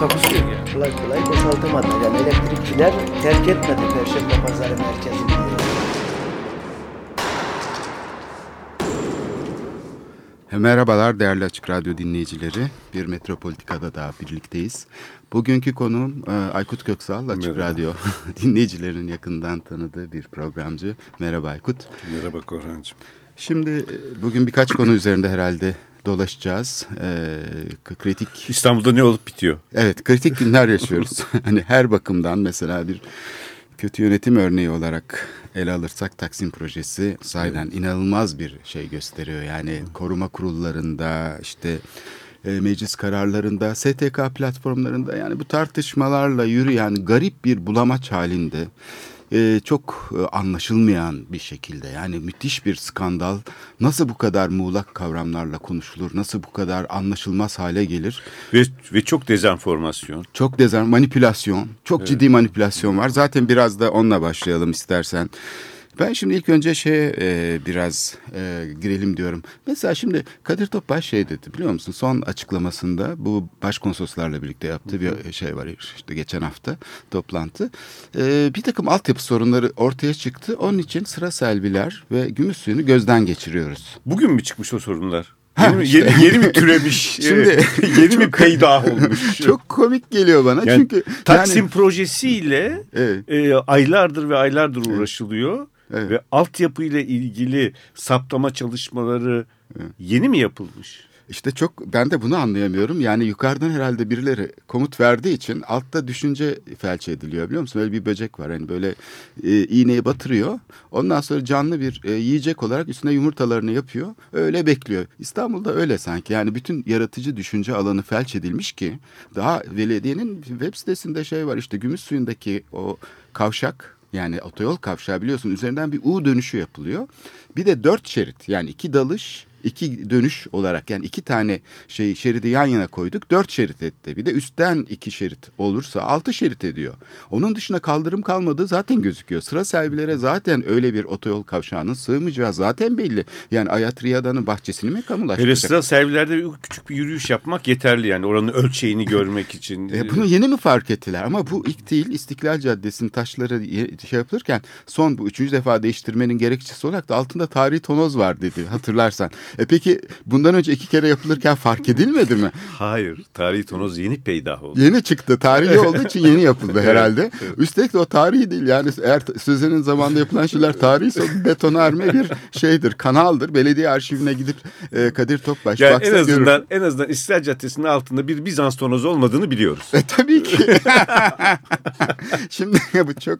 Takusuyor yani. kolay kolay boşaltamadı. Yani elektrikçiler terk etmedi Perşembe Pazarı merkezini. Merhabalar değerli Açık Radyo dinleyicileri. Bir Metropolitika'da daha birlikteyiz. Bugünkü konuğum e, Aykut Köksal, Açık Merhaba. Radyo dinleyicilerin yakından tanıdığı bir programcı. Merhaba Aykut. Merhaba Korhan'cığım. Şimdi e, bugün birkaç konu üzerinde herhalde dolaşacağız. E, kritik İstanbul'da ne olup bitiyor? Evet kritik günler yaşıyoruz. hani her bakımdan mesela bir kötü yönetim örneği olarak ele alırsak Taksim projesi sahiden inanılmaz bir şey gösteriyor. Yani koruma kurullarında işte e, meclis kararlarında, STK platformlarında yani bu tartışmalarla yürüyen garip bir bulamaç halinde e, çok e, anlaşılmayan bir şekilde yani müthiş bir skandal nasıl bu kadar muğlak kavramlarla konuşulur, nasıl bu kadar anlaşılmaz hale gelir? Ve, ve çok dezenformasyon. Çok dezen manipülasyon, çok ciddi manipülasyon var. Zaten biraz da onunla başlayalım istersen. Ben şimdi ilk önce şeye e, biraz e, girelim diyorum. Mesela şimdi Kadir Topbaş şey dedi biliyor musun? Son açıklamasında bu başkonsoloslarla birlikte yaptığı bir şey var işte geçen hafta toplantı. E, bir takım altyapı sorunları ortaya çıktı. Onun için sıra selviler ve gümüş suyunu gözden geçiriyoruz. Bugün mü çıkmış o sorunlar? Ha, Yeni, işte. yeni, yeni mi türemiş? Şimdi- yeni mi peydah olmuş? Çok komik geliyor bana yani çünkü Taksim yani, projesiyle Evet. e, aylardır ve aylardır uğraşılıyor. Evet. Ve altyapı ile ilgili saptama çalışmaları yeni mi yapılmış? İşte çok ben de bunu anlayamıyorum. Yani yukarıdan herhalde birileri komut verdiği için altta düşünce felç ediliyor biliyor musun? Öyle bir böcek var hani böyle e, iğneyi batırıyor. Ondan sonra canlı bir e, yiyecek olarak üstüne yumurtalarını yapıyor. Öyle bekliyor. İstanbul'da öyle sanki. Yani bütün yaratıcı düşünce alanı felç edilmiş ki daha belediyenin web sitesinde şey var işte gümüş suyundaki o kavşak yani otoyol kavşağı biliyorsun üzerinden bir U dönüşü yapılıyor. Bir de dört şerit yani iki dalış iki dönüş olarak yani iki tane şey şeridi yan yana koyduk dört şerit etti. Bir de üstten iki şerit olursa altı şerit ediyor. Onun dışında kaldırım kalmadığı zaten gözüküyor. Sıra servilere zaten öyle bir otoyol kavşağının sığmayacağı zaten belli. Yani Ayatriyada'nın bahçesini mi kamulaştıracak? sıra servilerde küçük bir yürüyüş yapmak yeterli yani oranın ölçeğini görmek için. E, bunu yeni mi fark ettiler? Ama bu ilk değil İstiklal Caddesi'nin taşları şey yapılırken son bu üçüncü defa değiştirmenin gerekçesi olarak da altında tarihi tonoz var dedi hatırlarsan. E peki bundan önce iki kere yapılırken fark edilmedi mi? Hayır, tarihi tonoz yeni peydah oldu. Yeni çıktı. Tarihi olduğu için yeni yapıldı herhalde. Evet, evet. Üstelik de o tarihi değil. Yani eğer Sözen'in zamanında yapılan şeyler tarihse o betonarme bir şeydir, kanaldır. Belediye arşivine gidip e, Kadir Topbaş Yani en azından görür. en azından İstiklal Caddesi'nin altında bir Bizans tonozu olmadığını biliyoruz. E tabii ki. Şimdi bu çok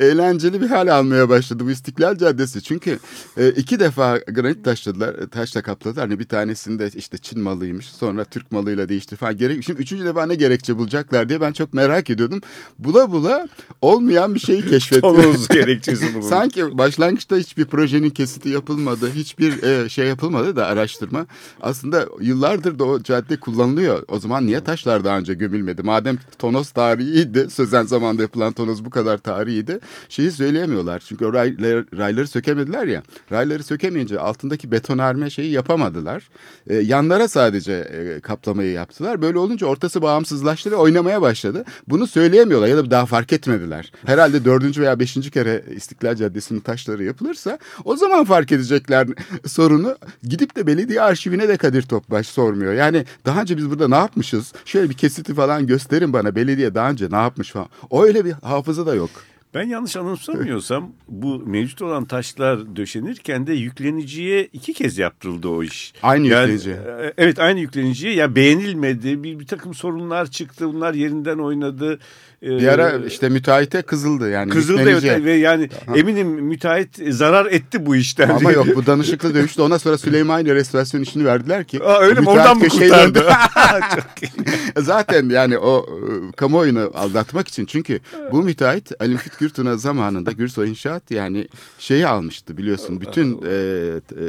eğlenceli bir hal almaya başladı bu İstiklal Caddesi. Çünkü e, iki defa granit taşladılar, taşla kapladılar. Hani bir tanesinde işte Çin malıymış, sonra Türk malıyla değişti falan. Gerek, şimdi üçüncü defa ne gerekçe bulacaklar diye ben çok merak ediyordum. Bula bula olmayan bir şeyi keşfettim. Tonoz gerekçesi bulunmuş. Sanki başlangıçta hiçbir projenin kesiti yapılmadı, hiçbir e, şey yapılmadı da araştırma. Aslında yıllardır da o cadde kullanılıyor. O zaman niye taşlar daha önce gömülmedi? Madem tonoz tarihiydi, sözen zamanda yapılan tonoz bu kadar tarihiydi. Şeyi söyleyemiyorlar. Çünkü o rayları, rayları sökemediler ya. Rayları sökemeyince altındaki betonarme şeyi yapamadılar. E, yanlara sadece e, kaplamayı yaptılar. Böyle olunca ortası bağımsızlaştı ve oynamaya başladı. Bunu söyleyemiyorlar ya da daha fark etmediler. Herhalde dördüncü veya beşinci kere İstiklal Caddesi'nin taşları yapılırsa o zaman fark edecekler sorunu. Gidip de belediye arşivine de Kadir Topbaş sormuyor. Yani daha önce biz burada ne yapmışız? Şöyle bir kesiti falan gösterin bana. Belediye daha önce ne yapmış falan. Öyle bir hafıza da yok. Ben yanlış anımsamıyorsam bu mevcut olan taşlar döşenirken de yükleniciye iki kez yaptırıldı o iş. Aynı Yani, yüklenici. e, Evet aynı yükleniciye. Ya beğenilmedi. Bir, bir takım sorunlar çıktı. Bunlar yerinden oynadı. E, Bir ara işte müteahhite kızıldı yani. Kızıldı evet ve yani eminim müteahhit zarar etti bu işten. Ama yok bu danışıklı dövüşte ona sonra Süleymaniye restorasyon işini verdiler ki. Aa, öyle mi? Oradan mı kurtardı? döndü. Çok iyi. Zaten yani o e, kamuoyunu aldatmak için çünkü bu müteahhit Ali Müfit Gürtuna zamanında Gürsoy İnşaat yani şeyi almıştı biliyorsun bütün e, e,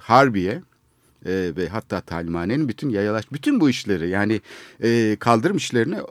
Harbiye e, ve hatta talimhanenin bütün yayalaş bütün bu işleri yani e, kaldırım işlerini e,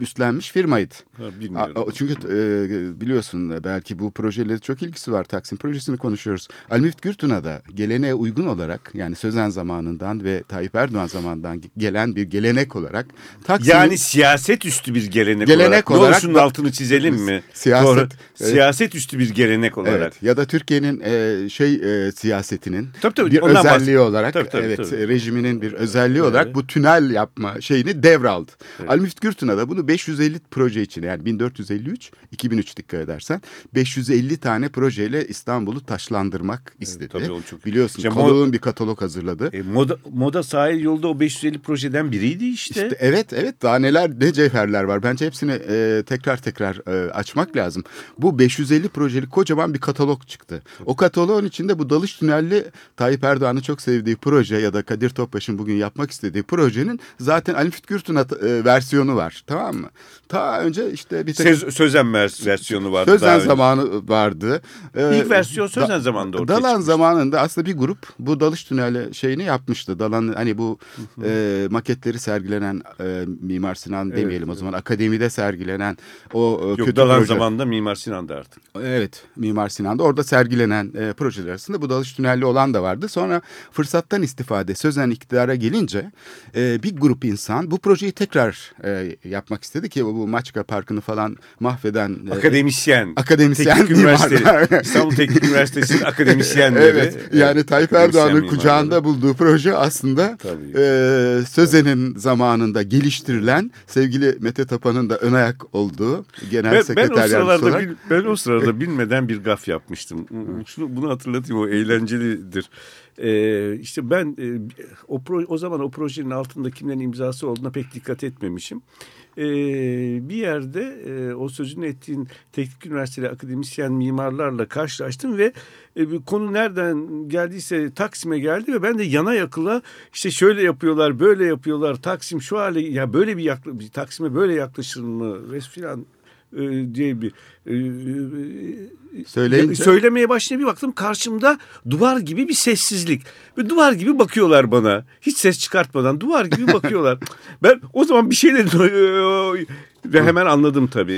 üstlenmiş firmaydı. Ha, bilmiyorum. Çünkü e, biliyorsun belki bu projeyle çok ilgisi var. Taksim projesini konuşuyoruz. Ali Müftü Gürtun'a da geleneğe uygun olarak yani Sözen zamanından ve Tayyip Erdoğan zamanından gelen bir gelenek olarak Taksim'in Yani siyaset üstü bir gelenek, Gelenek olarak. olarak Ne şunun da- altını çizelim mi? Siyaset- Doğru. evet. Siyaset üstü bir gelenek olarak. Evet, ya da Türkiye'nin e, şey e, siyasetinin Tabii, tabii, bir özelliği bahs- olarak Tabii, tabii, evet tabii. rejiminin bir özelliği olarak bu tünel yapma şeyini devraldı. Evet. Ali Müftü Gürtün'a da bunu 550 proje için yani 1453 2003 dikkat edersen 550 tane projeyle İstanbul'u taşlandırmak istedi. tabii, o çok- Biliyorsun İşte Kalol'un bir katalog hazırladı. E, moda, moda sahil yolda o 550 projeden biriydi işte. İşte evet evet daha neler ne cevherler var. Bence hepsini e, tekrar tekrar e, açmak lazım. Bu 550 projeli kocaman bir katalog çıktı. O kataloğun içinde bu dalış tünelli Tayyip Erdoğan'ın çok sevdiği proje ya da Kadir Topbaş'ın bugün yapmak istediği projenin zaten Ali at- e, versiyonu var. Tamam mı? Ta önce işte bir tek Söz, Sözen vers- versiyonu vardı. Sözen önce. zamanı vardı. Ee, İlk versiyon Sözen da- zamanında ortaya Dalan çıkmıştı. zamanında aslında bir grup bu dalış tüneli şeyini yapmıştı. Dalan hani bu e, maketleri sergilenen e, Mimar Sinan Evet, demeyelim o zaman akademide sergilenen o e, Yok kötü Dalan proje. zamanında Mimar Sinan'da artık. Evet Mimar Sinan'da orada sergilenen e, projeler arasında bu dalış tünelli olan da vardı. Sonra fırsattan istifade sözen iktidara gelince e, bir grup insan bu projeyi tekrar e, yapmak istedi ki bu Maçka Parkı'nı falan mahveden e, Akademisyen. akademisyen Teknik Üniversitesi. mimarlar. İstanbul Teknik Üniversitesi'nin akademisyenleri. Evet yani Tayyip akademisyen Erdoğan'ın mimarları. kucağında bulduğu proje aslında Tabii. e, Sözen'in zamanında geliştirilen sevgili Mete Tapan'ın da ön ayak olduğu genel Ben, ben sekreter o yardımcısı sıralarda olarak. bil- ben o sırada bilmeden bir gaf yapmıştım. Şunu bunu hatırlatayım o eğlencelidir. Ee, işte ben e, o pro, o zaman o projenin altında kimlerin imzası olduğuna pek dikkat etmemişim. Ee, bir yerde e, o sözünü ettiğin teknik üniversiteli akademisyen mimarlarla karşılaştım ve e, bir konu nereden geldiyse Taksim'e geldi ve ben de yana yakıla işte şöyle yapıyorlar böyle yapıyorlar Taksim şu hale ya böyle bir yakla, Taksim'e böyle yaklaşır mı ve filan e, diye bir e, e, Söyleyince- söylemeye başlayınca bir baktım karşımda duvar gibi bir sessizlik. Ve duvar gibi bakıyorlar bana. Hiç ses çıkartmadan duvar gibi bakıyorlar. ben o zaman bir şey dedim ve hemen anladım tabii.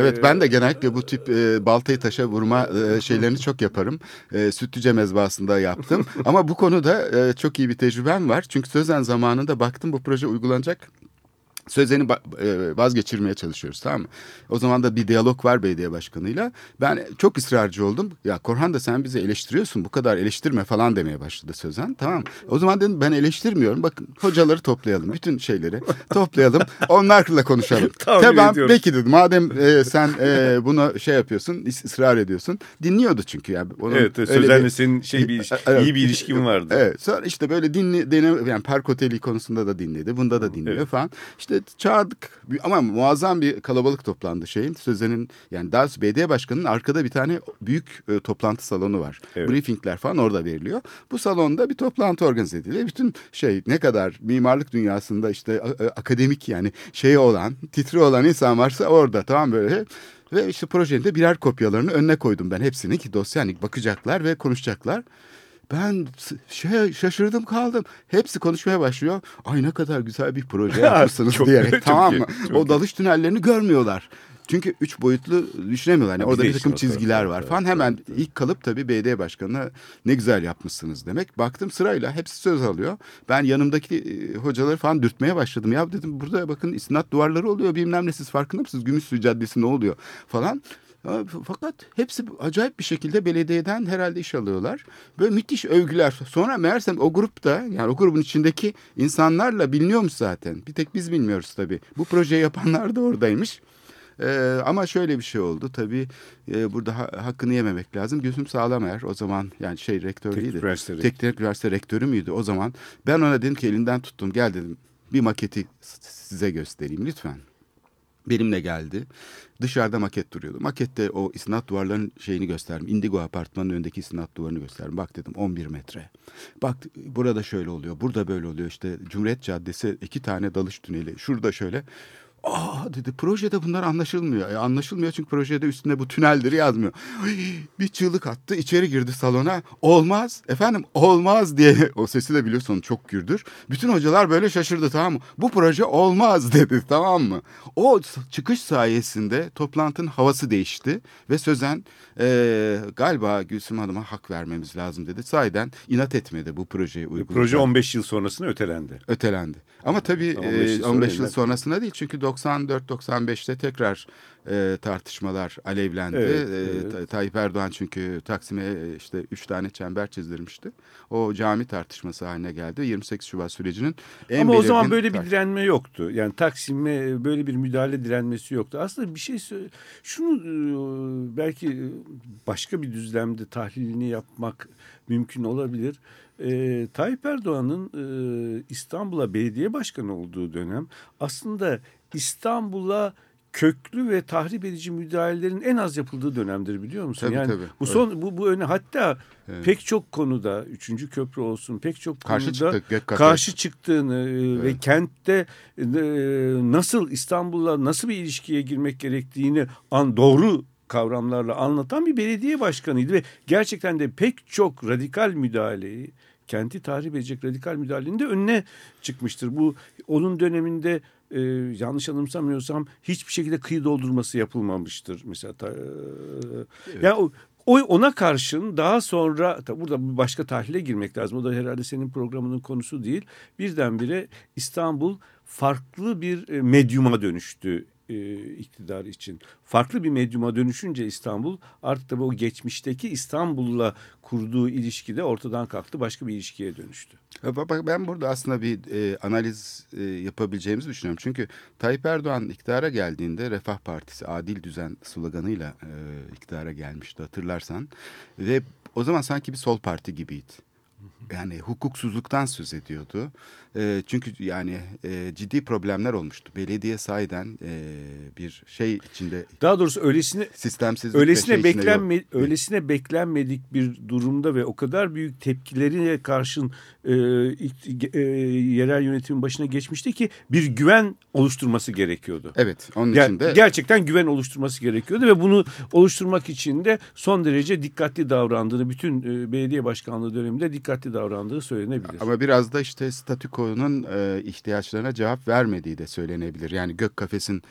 Evet ben de genellikle bu tip e, baltayı taşa vurma e, şeylerini çok yaparım. E, Sütlüce mezbahasında yaptım. Ama bu konuda e, çok iyi bir tecrübem var. Çünkü Sözen zamanında baktım bu proje uygulanacak. Sözen'i ba- e, vazgeçirmeye çalışıyoruz tamam mı? O zaman da bir diyalog var belediye başkanıyla. Ben çok ısrarcı oldum. Ya Korhan da sen bizi eleştiriyorsun bu kadar eleştirme falan demeye başladı Sözen. Tamam mı? O zaman dedim ben eleştirmiyorum. Bakın hocaları toplayalım. Bütün şeyleri toplayalım. Onlarla konuşalım. Tamam peki dedim. Madem e, sen e, bunu şey yapıyorsun ısrar ediyorsun. Dinliyordu çünkü. Yani onun Evet, Sözen'le bir- senin şey bir Evet. iyi bir ilişkin vardı. Evet. Sonra işte böyle dinle, deneme, yani park oteli konusunda da dinledi. Bunda da dinliyor Evet. falan. İşte çağırdık. Ama muazzam bir kalabalık toplandı şeyin. Sözen'in yani daha belediye başkanının arkada bir tane büyük e, toplantı salonu var. Evet. Briefingler falan orada veriliyor. Bu salonda bir toplantı organize ediliyor. Bütün şey ne kadar mimarlık dünyasında işte akademik yani şey olan, titri olan insan varsa orada tamam böyle. Ve işte projenin de birer kopyalarını önüne koydum ben hepsini ki dosya hani bakacaklar ve konuşacaklar. Ben şey şaşırdım kaldım. Hepsi konuşmaya başlıyor. Ay ne kadar güzel bir proje yapmışsınız Çok- diyerek çok tamam iyi, mı? çok o iyi. dalış tünellerini görmüyorlar. Çünkü üç boyutlu düşünemiyorlar. Yani orada bir takım çizgiler var evet, falan. evet, Hemen evet. ilk kalıp tabii belediye başkanına ne güzel yapmışsınız demek. Baktım sırayla hepsi söz alıyor. Ben yanımdaki e, hocaları falan dürtmeye başladım. Ya dedim burada bakın istinat duvarları oluyor bilmem ne siz farkında mısınız? Gümüşsuyu Caddesi ne oluyor falan. Fakat hepsi acayip bir şekilde belediyeden herhalde iş alıyorlar. Böyle müthiş övgüler. Sonra meğersem o grupta yani o grubun içindeki insanlarla biliniyormuş zaten. Bir tek biz bilmiyoruz tabii. Bu projeyi yapanlar da oradaymış. Ee, ama şöyle bir şey oldu tabii e, burada ha- hakkını yememek lazım. Gülsüm Sağlamer o zaman yani şey rektör Teknik değildi. üniversite. Teknik üniversite rektörü müydü o zaman? Ben ona dedim ki elinden tuttum gel dedim bir maketi size göstereyim lütfen. Benimle geldi. Dışarıda maket duruyordu. Makette o istinat duvarlarının şeyini gösterdim. Indigo apartmanın önündeki istinat duvarını gösterdim. Bak dedim 11 metre. Bak burada şöyle oluyor. Burada böyle oluyor. İşte Cumhuriyet Caddesi iki tane dalış tüneli. Şurada şöyle. Aa dedi projede bunlar anlaşılmıyor. E, anlaşılmıyor çünkü projede üstünde bu tüneldir yazmıyor. Bir çığlık attı içeri girdi salona. Olmaz efendim olmaz diye. O sesi de biliyorsun çok gürdür. Bütün hocalar böyle şaşırdı tamam mı? Bu proje olmaz dedi tamam mı? O çıkış sayesinde toplantının havası değişti. Ve Sözen e, galiba Gülsüm Hanım'a hak vermemiz lazım dedi. Sahiden inat etmedi bu projeyi uygulayacak. Proje 15 yıl sonrasında ötelendi. Ötelendi. Ama tabii 15 yıl, 15 yıl sonra sonrasında değil çünkü 94-95'te tekrar e, tartışmalar alevlendi. Evet, E, evet. Ta- Tayyip Erdoğan çünkü Taksim'e e, işte üç tane çember çizdirmişti. O cami tartışması haline geldi. 28 Şubat sürecinin en Ama o zaman böyle bir direnme yoktu. Yani Taksim'e böyle bir müdahale direnmesi yoktu. Aslında bir şey şunu e, belki başka bir düzlemde tahlilini yapmak mümkün olabilir. E, Tayyip Erdoğan'ın e, İstanbul'a belediye başkanı olduğu dönem aslında İstanbul'a köklü ve tahrip edici müdahalelerin en az yapıldığı dönemdir biliyor musun? Tabii, yani tabii. bu son bu bu öne hatta Evet. pek çok konuda üçüncü köprü olsun pek çok Karşı konuda çıktık, karşı çıktığını e, ve kentte e, nasıl İstanbul'la nasıl bir ilişkiye girmek gerektiğini an doğru kavramlarla anlatan bir belediye başkanıydı ve gerçekten de pek çok radikal müdahaleyi kenti tahrip edecek radikal müdahalenin de önüne çıkmıştır. Bu onun döneminde e, yanlış anımsamıyorsam hiçbir şekilde kıyı doldurması yapılmamıştır. Mesela ta, e, yani o, o ona karşın daha sonra tabi burada bir başka tahlile girmek lazım. O da herhalde senin programının konusu değil. Birdenbire İstanbul farklı bir e, medyuma dönüştü e, iktidar için. Farklı bir medyuma dönüşünce İstanbul artık tabii o geçmişteki İstanbul'la kurduğu ilişki de ortadan kalktı. Başka bir ilişkiye dönüştü. Ben burada aslında bir e, analiz e, yapabileceğimizi düşünüyorum. Çünkü Tayyip Erdoğan iktidara geldiğinde Refah Partisi adil düzen sloganıyla e, iktidara gelmişti hatırlarsan. Ve o zaman sanki bir sol parti gibiydi. Yani hukuksuzluktan söz ediyordu. E, çünkü yani e, ciddi problemler olmuştu. Belediye sahiden e, bir şey içinde Daha doğrusu öylesine sistemsizlik öylesine şey içinde yok. beklenme öylesine beklenmedik bir durumda ve o kadar büyük tepkilerine karşın e, ilk- e, yerel yönetimin başına geçmişti ki bir güven oluşturması gerekiyordu. Evet onun Ger- için de gerçekten güven oluşturması gerekiyordu ve bunu oluşturmak için de son derece dikkatli davrandığını bütün e, belediye başkanlığı döneminde dikkatli davrandığı söylenebilir. Ama biraz da işte statükonun e, ihtiyaçlarına cevap vermediği de söylenebilir. Yani gök kafesin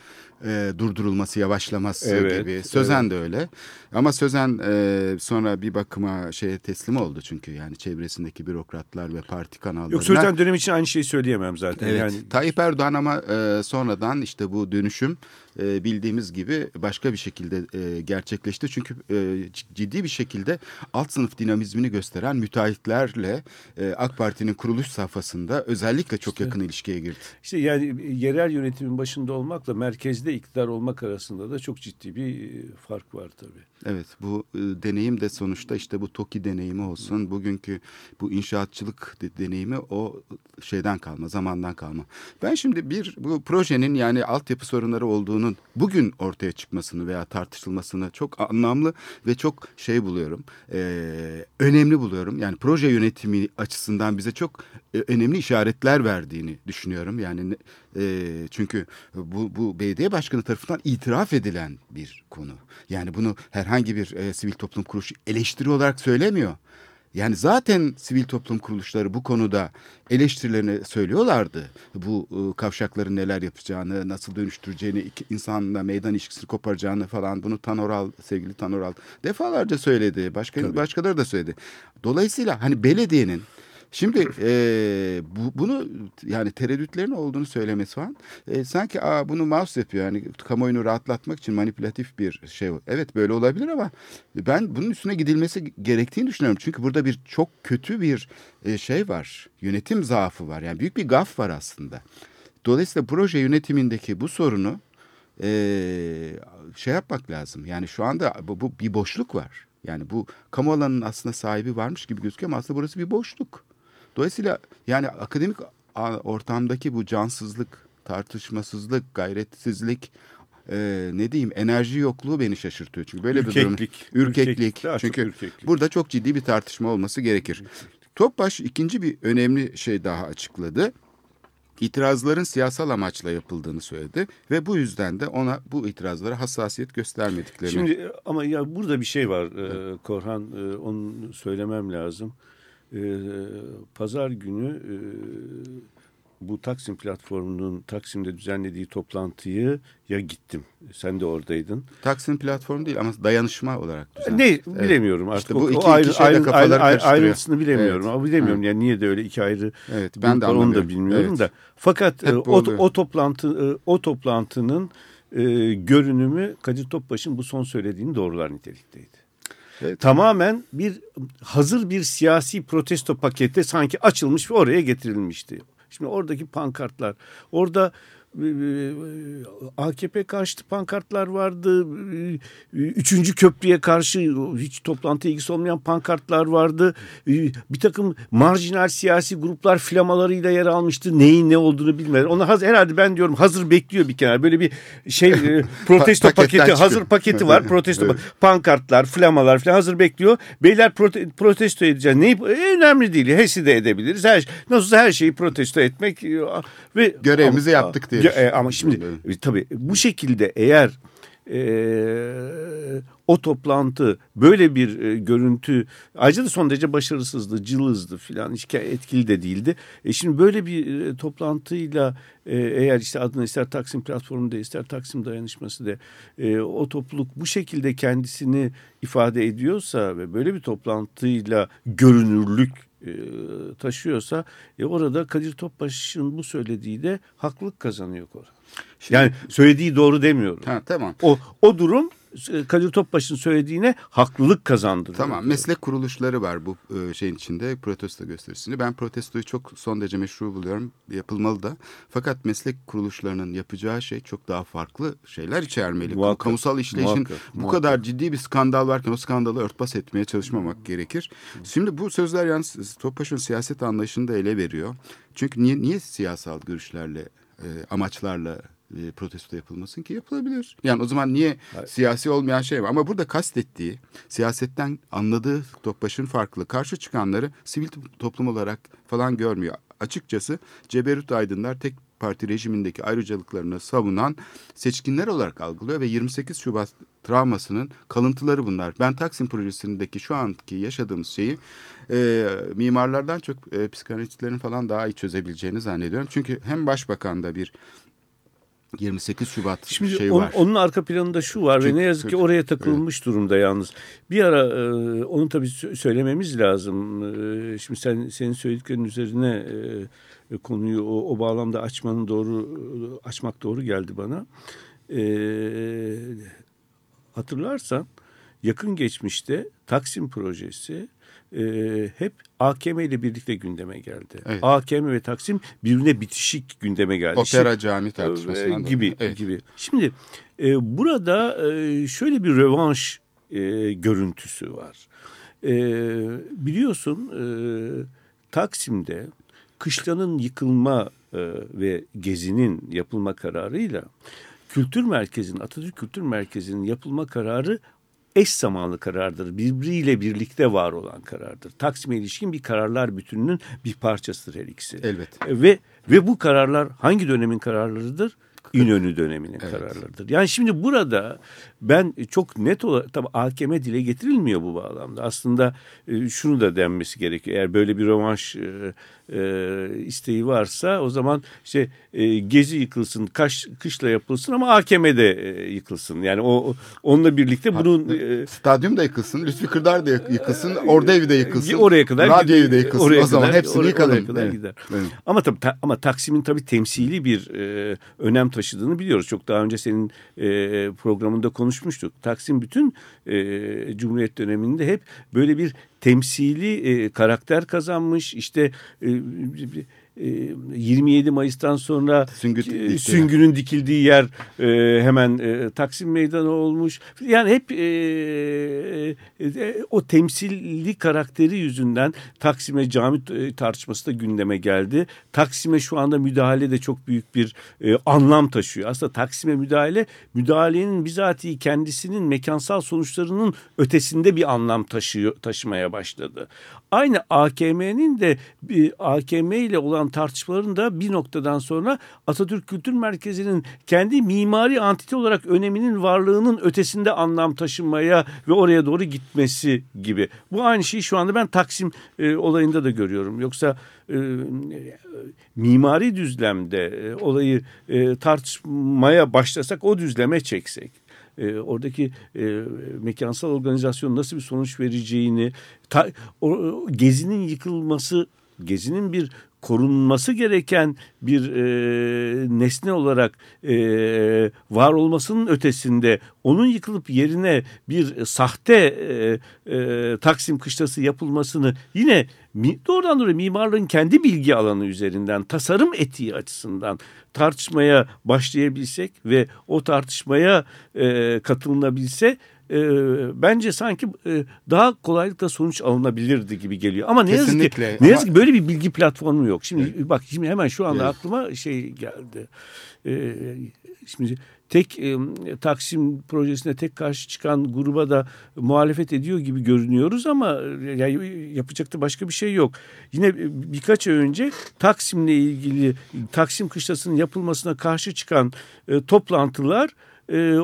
e, durdurulması, yavaşlaması Evet, gibi. Sözen de öyle. Ama Sözen e, sonra bir bakıma şeye teslim oldu çünkü yani çevresindeki bürokratlar ve parti kanallarına. Yok Sözen dönem için aynı şeyi söyleyemem zaten. Evet. Yani Tayyip Erdoğan ama e, sonradan işte bu dönüşüm e, bildiğimiz gibi başka bir şekilde e, gerçekleşti. Çünkü e, ciddi bir şekilde alt sınıf dinamizmini gösteren müteahhitlerle e, AK Parti'nin kuruluş safhasında özellikle çok yakın ilişkiye girdi. İşte yani yerel yönetimin başında olmakla merkezde iktidar olmak arasında da çok ciddi bir fark var tabii. Evet bu e, deneyim de sonuçta işte bu TOKİ deneyimi olsun. Bugünkü bu inşaatçılık de- deneyimi o şeyden kalma, zamandan kalma. Ben şimdi bir bu projenin yani altyapı sorunları olduğunun bugün ortaya çıkmasını veya tartışılmasını çok anlamlı ve çok şey buluyorum. e, önemli buluyorum. Yani proje yönetimi açısından bize çok e, önemli işaretler verdiğini düşünüyorum. Yani e, çünkü bu, bu belediye başkanı tarafından itiraf edilen bir konu. Yani bunu herhangi bir e, sivil toplum kuruluşu eleştiri olarak söylemiyor. Yani zaten sivil toplum kuruluşları bu konuda eleştirilerini söylüyorlardı. Bu e, kavşakların neler yapacağını, nasıl dönüştüreceğini, insanla meydan ilişkisini koparacağını falan bunu Tanoral, sevgili Tanoral defalarca söyledi. Başka Tabii. başkaları da söyledi. Dolayısıyla hani belediyenin Şimdi e, bu, bunu yani tereddütlerin olduğunu söylemesi falan e, sanki Aa, bunu mouse yapıyor yani kamuoyunu rahatlatmak için manipülatif bir şey. Evet böyle olabilir ama ben bunun üstüne gidilmesi gerektiğini düşünüyorum. Çünkü burada bir çok kötü bir e, şey var. Yönetim zaafı var. Yani büyük bir gaf var aslında. Dolayısıyla proje yönetimindeki bu sorunu e, şey yapmak lazım. Yani şu anda bu, bu bir boşluk var. Yani bu kamu alanının aslında sahibi varmış gibi gözüküyor ama aslında burası bir boşluk. Dolayısıyla yani akademik ortamdaki bu cansızlık, tartışmasızlık, gayretsizlik, e, ne diyeyim enerji yokluğu beni şaşırtıyor. Çünkü böyle bir durum. Ürkeklik. Ürkeklik. Çünkü ürkeklik. burada çok ciddi bir tartışma olması gerekir. Topbaş ikinci bir önemli şey daha açıkladı. itirazların siyasal amaçla yapıldığını söyledi ve bu yüzden de ona bu itirazlara hassasiyet göstermediklerini. Şimdi ama ya burada bir şey var e, Korhan e, onu söylemem lazım. E, Pazar günü e, bu Taksim platformunun Taksim'de düzenlediği toplantıyı ya gittim. Sen de oradaydın. Taksim platformu değil ama dayanışma olarak Ne bilemiyorum artık. İşte bu o, iki, o ayrı, iki ayrı, ayrı, ayrı, ayrıntısını bilemiyorum. Evet. Bilemiyorum Evet. yani niye de öyle iki ayrı Evet, ben de gruplar, onu anlamıyorum. da bilmiyorum Evet. da. Fakat Hep e, o, oluyor. o toplantı e, o toplantının e, görünümü Kadir Topbaş'ın bu son söylediğini doğrular nitelikteydi. Evet. Tamamen bir hazır bir siyasi protesto paketi sanki açılmış ve oraya getirilmişti. Şimdi oradaki pankartlar, orada AKP karşıtı pankartlar vardı. e, Üçüncü köprüye karşı hiç toplantı ilgisi olmayan pankartlar vardı. E, Bir takım marjinal siyasi gruplar flamalarıyla yer almıştı. Neyin ne olduğunu bilmeden. Onu haz- herhalde ben diyorum hazır bekliyor bir kenar. Böyle bir şey e, protesto paketi, hazır paketi var. Protesto Evet. pankartlar, flamalar falan hazır bekliyor. Beyler prote- protesto edeceğiz. Neyi e, önemli değil. HES'i de edebiliriz. Her nasılsa her şeyi protesto etmek e, ve Görevimizi yaptık diye Ya, e, ama şimdi e, tabii bu şekilde eğer e, o toplantı böyle bir e, görüntü ayrıca da son derece başarısızdı, cılızdı filan hiç etkili de değildi. E şimdi böyle bir e, toplantıyla e, eğer işte adına ister Taksim platformu de ister Taksim dayanışması de e, o topluluk bu şekilde kendisini ifade ediyorsa ve böyle bir toplantıyla görünürlük e, taşıyorsa e, orada Kadir Topbaş'ın bu söylediği de haklılık kazanıyor Koran. Yani söylediği doğru demiyorum. Ha, tamam. O o durum Kadir Topbaş'ın söylediğine haklılık kazandırıyor. Tamam meslek kuruluşları var bu e, şeyin içinde protesto gösterisinde. Ben protestoyu çok son derece meşru buluyorum. Yapılmalı da. Fakat meslek kuruluşlarının yapacağı şey çok daha farklı şeyler içermeli. Muhakkak, Kamusal işleyişin muhakkak, bu muhakkak. kadar ciddi bir skandal varken o skandalı örtbas etmeye çalışmamak gerekir. Şimdi bu sözler yalnız Topbaş'ın siyaset anlayışını da ele veriyor. Çünkü niye, niye siyasal görüşlerle, e, amaçlarla e, protesto yapılmasın ki yapılabilir. Yani o zaman niye siyasi olmayan şey var? Ama burada kastettiği siyasetten anladığı Topbaş'ın farklı. Karşı çıkanları sivil toplum olarak falan görmüyor. Açıkçası Ceberut Aydınlar tek parti rejimindeki ayrıcalıklarını savunan seçkinler olarak algılıyor ve 28 Şubat travmasının kalıntıları bunlar. Ben Taksim projesindeki şu anki yaşadığımız şeyi e, mimarlardan çok e, psikanalistlerin falan daha iyi çözebileceğini zannediyorum. Çünkü hem başbakanda bir 28 Şubat Şimdi şeyi onun, var. onun arka planında şu var Çünkü- ve ne yazık ki oraya takılmış durumda yalnız. Bir ara e, onu tabii sö- söylememiz lazım. E, şimdi sen senin söylediklerin üzerine e, konuyu o, o bağlamda açmanın doğru açmak doğru geldi bana. E, hatırlarsan yakın geçmişte Taksim projesi e, hep AKM ile birlikte gündeme geldi. Evet. AKM ve Taksim birbirine bitişik gündeme geldi. Opera cami tartışmasından e, gibi. Evet. gibi. Şimdi e, burada e, şöyle bir rövanş e, görüntüsü var. E, biliyorsun e, Taksim'de kışlanın yıkılma e, ve gezinin yapılma kararıyla kültür merkezinin Atatürk Kültür Merkezi'nin yapılma kararı eş zamanlı karardır. Birbiriyle birlikte var olan karardır. Taksim'e ilişkin bir kararlar bütününün bir parçasıdır her ikisi. Elbet. Ve ve bu kararlar hangi dönemin kararlarıdır? İnönü döneminin Evet. kararlarıdır. Yani şimdi burada ben çok net olarak tabii AKM dile getirilmiyor bu bağlamda. Aslında e, şunu da denmesi gerekiyor. Eğer böyle bir rövanş e, e, isteği varsa o zaman işte e, gezi yıkılsın, kaş, kışla yapılsın ama AKM de e, yıkılsın. Yani o o- onunla birlikte bunun e, Stadyum da yıkılsın, Lütfi Kırdar da yıkılsın, orada evi de yıkılsın. oraya kadar Radyo evi de yıkılsın. oraya o zaman kadar- hepsini oraya- yıkalım. oraya kadar Evet. gider. Evet. Ama tabii ta- ama Taksim'in tabii temsili bir e, önem taşıdığını biliyoruz. Çok daha önce senin e, programında konuşmuştuk. Taksim bütün e, Cumhuriyet döneminde hep böyle bir temsili e, karakter kazanmış. İşte e, 27 Mayıs'tan sonra Süngü süngünün dikildiği yer e, hemen e, Taksim Meydanı olmuş. Yani hep e, e, o temsilli karakteri yüzünden Taksim'e cami tartışması da gündeme geldi. Taksim'e şu anda müdahale de çok büyük bir e, anlam taşıyor. Aslında Taksim'e müdahale, müdahalenin bizatihi kendisinin mekansal sonuçlarının ötesinde bir anlam taşıyor, taşımaya başladı. Aynı AKM'nin de AKM ile olan tartışmaların da bir noktadan sonra Atatürk Kültür Merkezi'nin kendi mimari antite olarak öneminin varlığının ötesinde anlam taşınmaya ve oraya doğru gitmesi gibi. Bu aynı şeyi şu anda ben Taksim e, olayında da görüyorum. Yoksa e, mimari düzlemde e, olayı e, tartışmaya başlasak o düzleme çeksek e, oradaki e, mekansal organizasyon nasıl bir sonuç vereceğini ta, o, gezinin yıkılması gezinin bir korunması gereken bir e, nesne olarak e, var olmasının ötesinde onun yıkılıp yerine bir sahte e, e, Taksim kışlası yapılmasını yine doğrudan doğruya mimarlığın kendi bilgi alanı üzerinden tasarım etiği açısından tartışmaya başlayabilsek ve o tartışmaya e, katılınabilse e, bence sanki e, daha kolaylıkla sonuç alınabilirdi gibi geliyor. Ama ne Kesinlikle. yazık ki ne yazık ki böyle bir bilgi platformu yok. Şimdi evet. bak şimdi hemen şu anda evet. aklıma şey geldi. E, şimdi tek e, Taksim projesine tek karşı çıkan gruba da muhalefet ediyor gibi görünüyoruz ama yani yapacak da başka bir şey yok. Yine birkaç ay önce Taksim'le ilgili Taksim kışlasının yapılmasına karşı çıkan e, toplantılar e,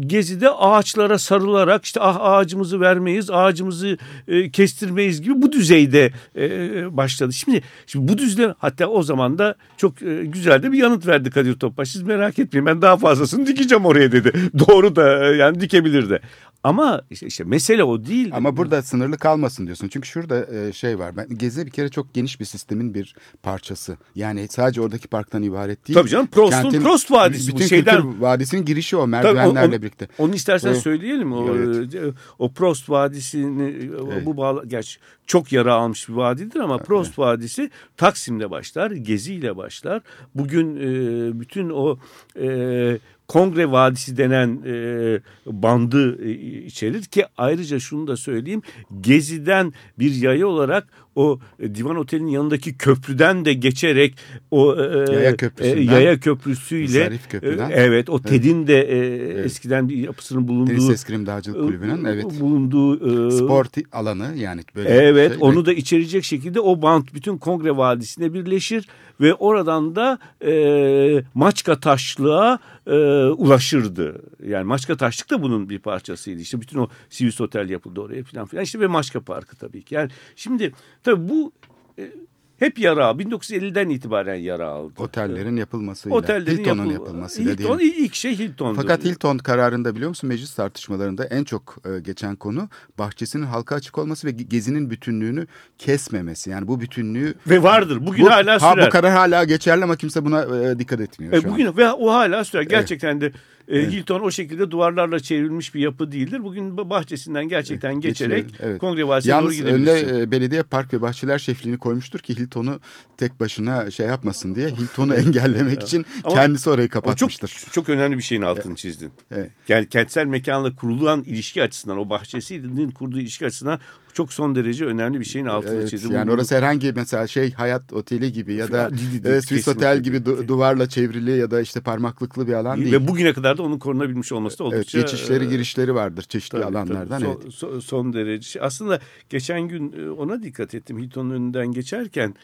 gezide ağaçlara sarılarak işte ah ağacımızı vermeyiz, ağacımızı e, kestirmeyiz gibi bu düzeyde e, başladı. Şimdi, şimdi bu düzle hatta o zaman da çok e, güzel de bir yanıt verdi Kadir Topbaş. Siz merak etmeyin ben daha fazlasını dikeceğim oraya dedi. Doğru da e, yani dikebilir de. Ama işte, işte mesele o değil. Ama burada sınırlı kalmasın diyorsun. Çünkü şurada e, şey var. Ben Gezi bir kere çok geniş bir sistemin bir parçası. Yani sadece oradaki parktan ibaret değil. Tabii canım Prost'un Prost Vadisi. Bütün bu şeyden... kültür vadisinin girişi o merdivenlerle Onu, birlikte. Onu istersen o, söyleyelim. O, evet. o Prost Vadisi'ni evet. bu bağla, gerçi çok yara almış bir vadidir ama evet. Prost Vadisi Taksim'de başlar, Gezi ile başlar. Bugün e, bütün o e, Kongre Vadisi denen e, bandı e, içerir ki ayrıca şunu da söyleyeyim Gezi'den bir yayı olarak o e, Divan Oteli'nin yanındaki köprüden de geçerek o e, yaya, e, yaya köprüsüyle köprüden. E, evet o TED'in de e, evet. eskiden bir yapısının bulunduğu Deniz Eskrim Dağcılık Kulübü'nün evet bulunduğu e, spor alanı yani böyle Evet şey. onu da içerecek şekilde o bant bütün Kongre Vadisi'ne birleşir ve oradan da e, Maçka Taşlığa e, ulaşırdı. Yani Maçka Taşlık da bunun bir parçasıydı. İşte bütün o Sivis Otel yapıldı oraya falan filan. İşte ve Maçka Parkı tabii ki. Yani şimdi tabii bu e, hep yara 1950'den itibaren yara aldı. Otellerin yapılmasıyla. Otellerin Hilton'un yapıl yapılmasıyla Hilton, değil ilk şey Hilton'du. Fakat Hilton kararında biliyor musun meclis tartışmalarında en çok e, geçen konu bahçesinin halka açık olması ve gezinin bütünlüğünü kesmemesi. Yani bu bütünlüğü ve vardır. Bugün bu, hala sürer. Ha, bu karar hala geçerli ama kimse buna e, dikkat etmiyor e, bugün an. ve o hala sürer. Gerçekten evet. de evet. Hilton o şekilde duvarlarla çevrilmiş bir yapı değildir. Bugün bahçesinden gerçekten geçerek evet. kongre vadisine doğru gidebilirsin. Yalnız önüne belediye park ve bahçeler şefliğini koymuştur ki Hilton'u tek başına şey yapmasın diye. Hilton'u engellemek için Ama kendisi orayı kapatmıştır. Çok, çok önemli bir şeyin altını çizdin. Evet. Yani kentsel mekanla kurulan ilişki açısından o bahçesinin kurduğu ilişki açısından çok son derece önemli bir şeyin altını evet, çizdim. Yani orası herhangi mesela şey hayat oteli gibi ya da e, Swiss Otel gibi du, duvarla çevrili ya da işte parmaklıklı bir alan değil. Ve bugüne kadar da onun korunabilmiş olması da oldukça... Evet, geçişleri girişleri vardır çeşitli tabii, alanlardan. Tabii, evet. son, son derece. Aslında geçen gün e, ona dikkat ettim Hilton'un önünden geçerken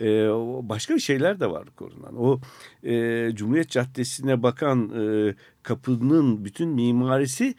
e, başka bir şeyler de var korunan. O e, Cumhuriyet Caddesi'ne bakan e, kapının bütün mimarisi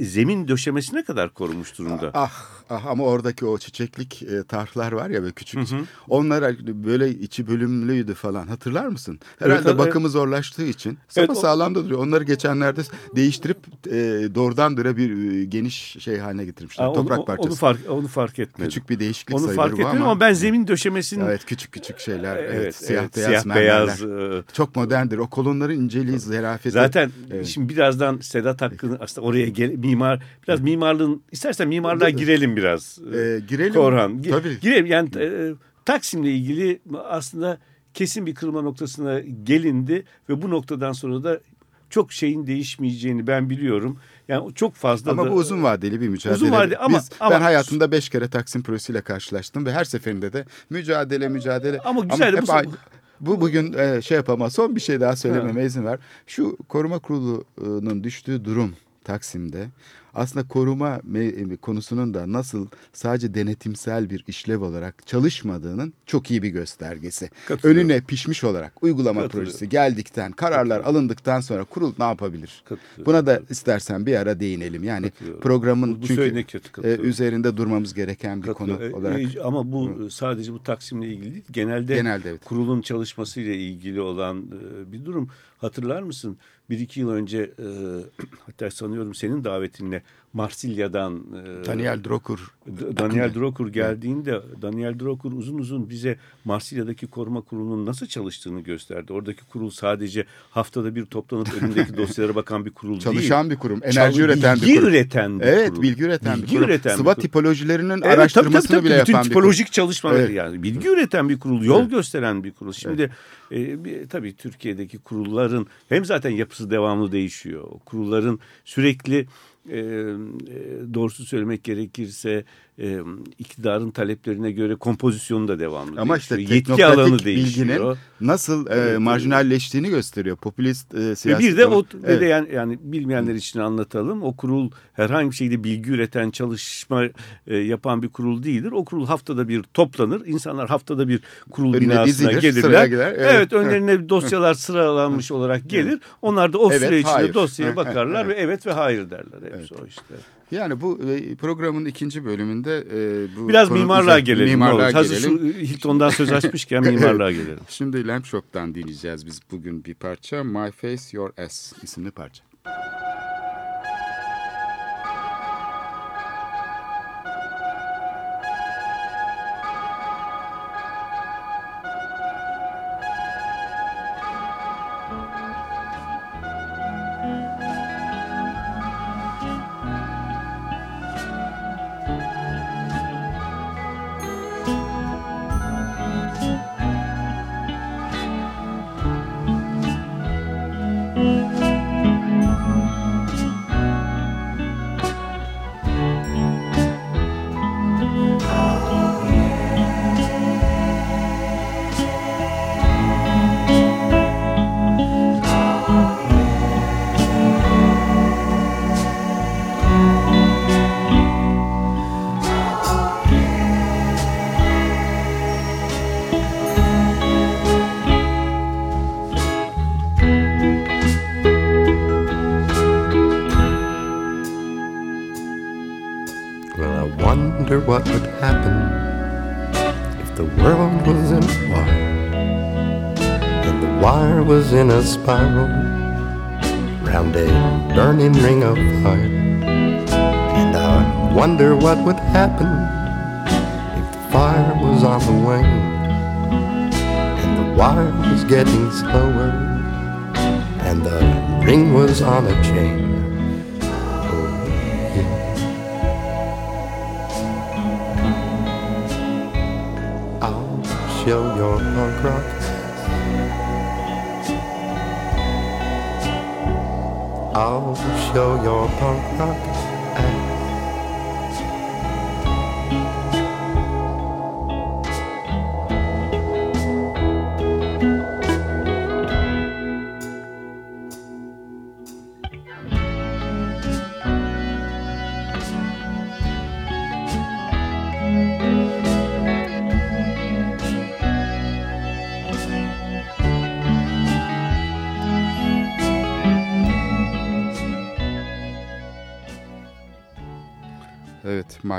zemin döşemesine kadar korumuş durumda. Ah, ah ama oradaki o çiçeklik e, tarhlar var ya böyle küçük. Hı hı. Onlar böyle içi bölümlüydü falan. Hatırlar mısın? Herhalde evet, bakımı evet. zorlaştığı için. Ama evet, sağlam da duruyor. Onları geçenlerde değiştirip e, doğrudan döre bir e, geniş şey haline getirmişler. Aa, Toprak onu, parçası. Onu fark onu fark etmedim. Küçük bir değişiklik onu fark etmedim ama, ama ben zemin döşemesinin Evet küçük küçük şeyler. Evet, evet siyah evet, beyaz siyah beyaz. E, Çok moderndir. O kolonların inceliği, zerafeti. Zaten evet. Şimdi birazdan Sedat Hakkı'nın aslında oraya gel, mimar biraz mimarlığın istersen mimarlığa girelim biraz. Ee, girelim. Korhan. Tabii. Girelim yani e, Taksim'le ilgili aslında kesin bir kırılma noktasına gelindi ve bu noktadan sonra da çok şeyin değişmeyeceğini ben biliyorum. Yani çok fazla ama da, bu uzun vadeli bir mücadele. Uzun vadeli ama, Biz, ama ben hayatımda beş kere Taksim projesiyle karşılaştım ve her seferinde de mücadele mücadele. Ama güzel ama hep bu, bu bugün e, şey yapamaz. Son bir şey daha söylememe izin ver. Şu koruma kurulunun düştüğü durum Taksim'de aslında koruma konusunun da nasıl sadece denetimsel bir işlev olarak çalışmadığının çok iyi bir göstergesi. Önüne pişmiş olarak uygulama projesi geldikten, kararlar alındıktan sonra kurul ne yapabilir? Buna da istersen bir ara değinelim. Yani programın bu, bu çünkü e, üzerinde durmamız gereken bir konu e, olarak. E, ama bu Hı. sadece bu Taksim'le ilgili değil. Genelde, Genelde evet. kurulun çalışmasıyla ilgili olan e, bir durum. Hatırlar mısın? Bir iki yıl önce e, hatta sanıyorum senin davetinle Marsilya'dan e, Daniel Drokur Daniel Drokur geldiğinde Daniel Drokur uzun uzun bize Marsilya'daki koruma kurulunun nasıl çalıştığını gösterdi. Oradaki kurul sadece haftada bir toplanıp önündeki dosyalara bakan bir kurul Çalışan değil. Çalışan bir kurum, enerji Çal üreten bir kurum. üreten bir evet, bilgi üreten bilgi bir kurum. Üreten bir tipolojilerinin evet, araştırmasını tabii, tabii, tabii. bile Bütün yapan bir kurum. tipolojik çalışmaları evet. yani. Bilgi üreten bir kurul, yol evet. gösteren bir kurul. Şimdi evet. e, bir, tabii Türkiye'deki kurulların hem zaten yapısı devamlı değişiyor. Kurulların sürekli doğrusu söylemek gerekirse e, iktidarın taleplerine göre kompozisyonu da devamlı Ama değişiyor. işte yetki alanı değişiyor. nasıl e, marjinalleştiğini gösteriyor. Popülist e, siyaset. Bir de o evet. ve de yani, yani bilmeyenler için anlatalım. O kurul herhangi bir şeyde bilgi üreten, çalışma e, yapan bir kurul değildir. O kurul haftada bir toplanır. İnsanlar haftada bir kurul Önüne binasına dizilir, gelirler. Gider, evet. evet, önlerine dosyalar sıralanmış olarak gelir. Onlar da o evet, süre içinde hayır. dosyaya bakarlar ve evet ve hayır derler. Hepsi evet. o işte. Yani bu e, programın ikinci bölümünde e, bu biraz mimarlığa gelelim. Mimarlığa Hazır gelelim. şu Hilton'dan söz açmışken mimarlığa gelelim. Şimdi Lamp Shop'tan dinleyeceğiz biz bugün bir parça. My Face Your Ass isimli parça. what spiral round a burning ring of fire. And I wonder what would happen if the fire was on the wane and the wire was getting slower and the ring was on a chain. Oh, I'll show your punk rock. I'll show your punk rock. My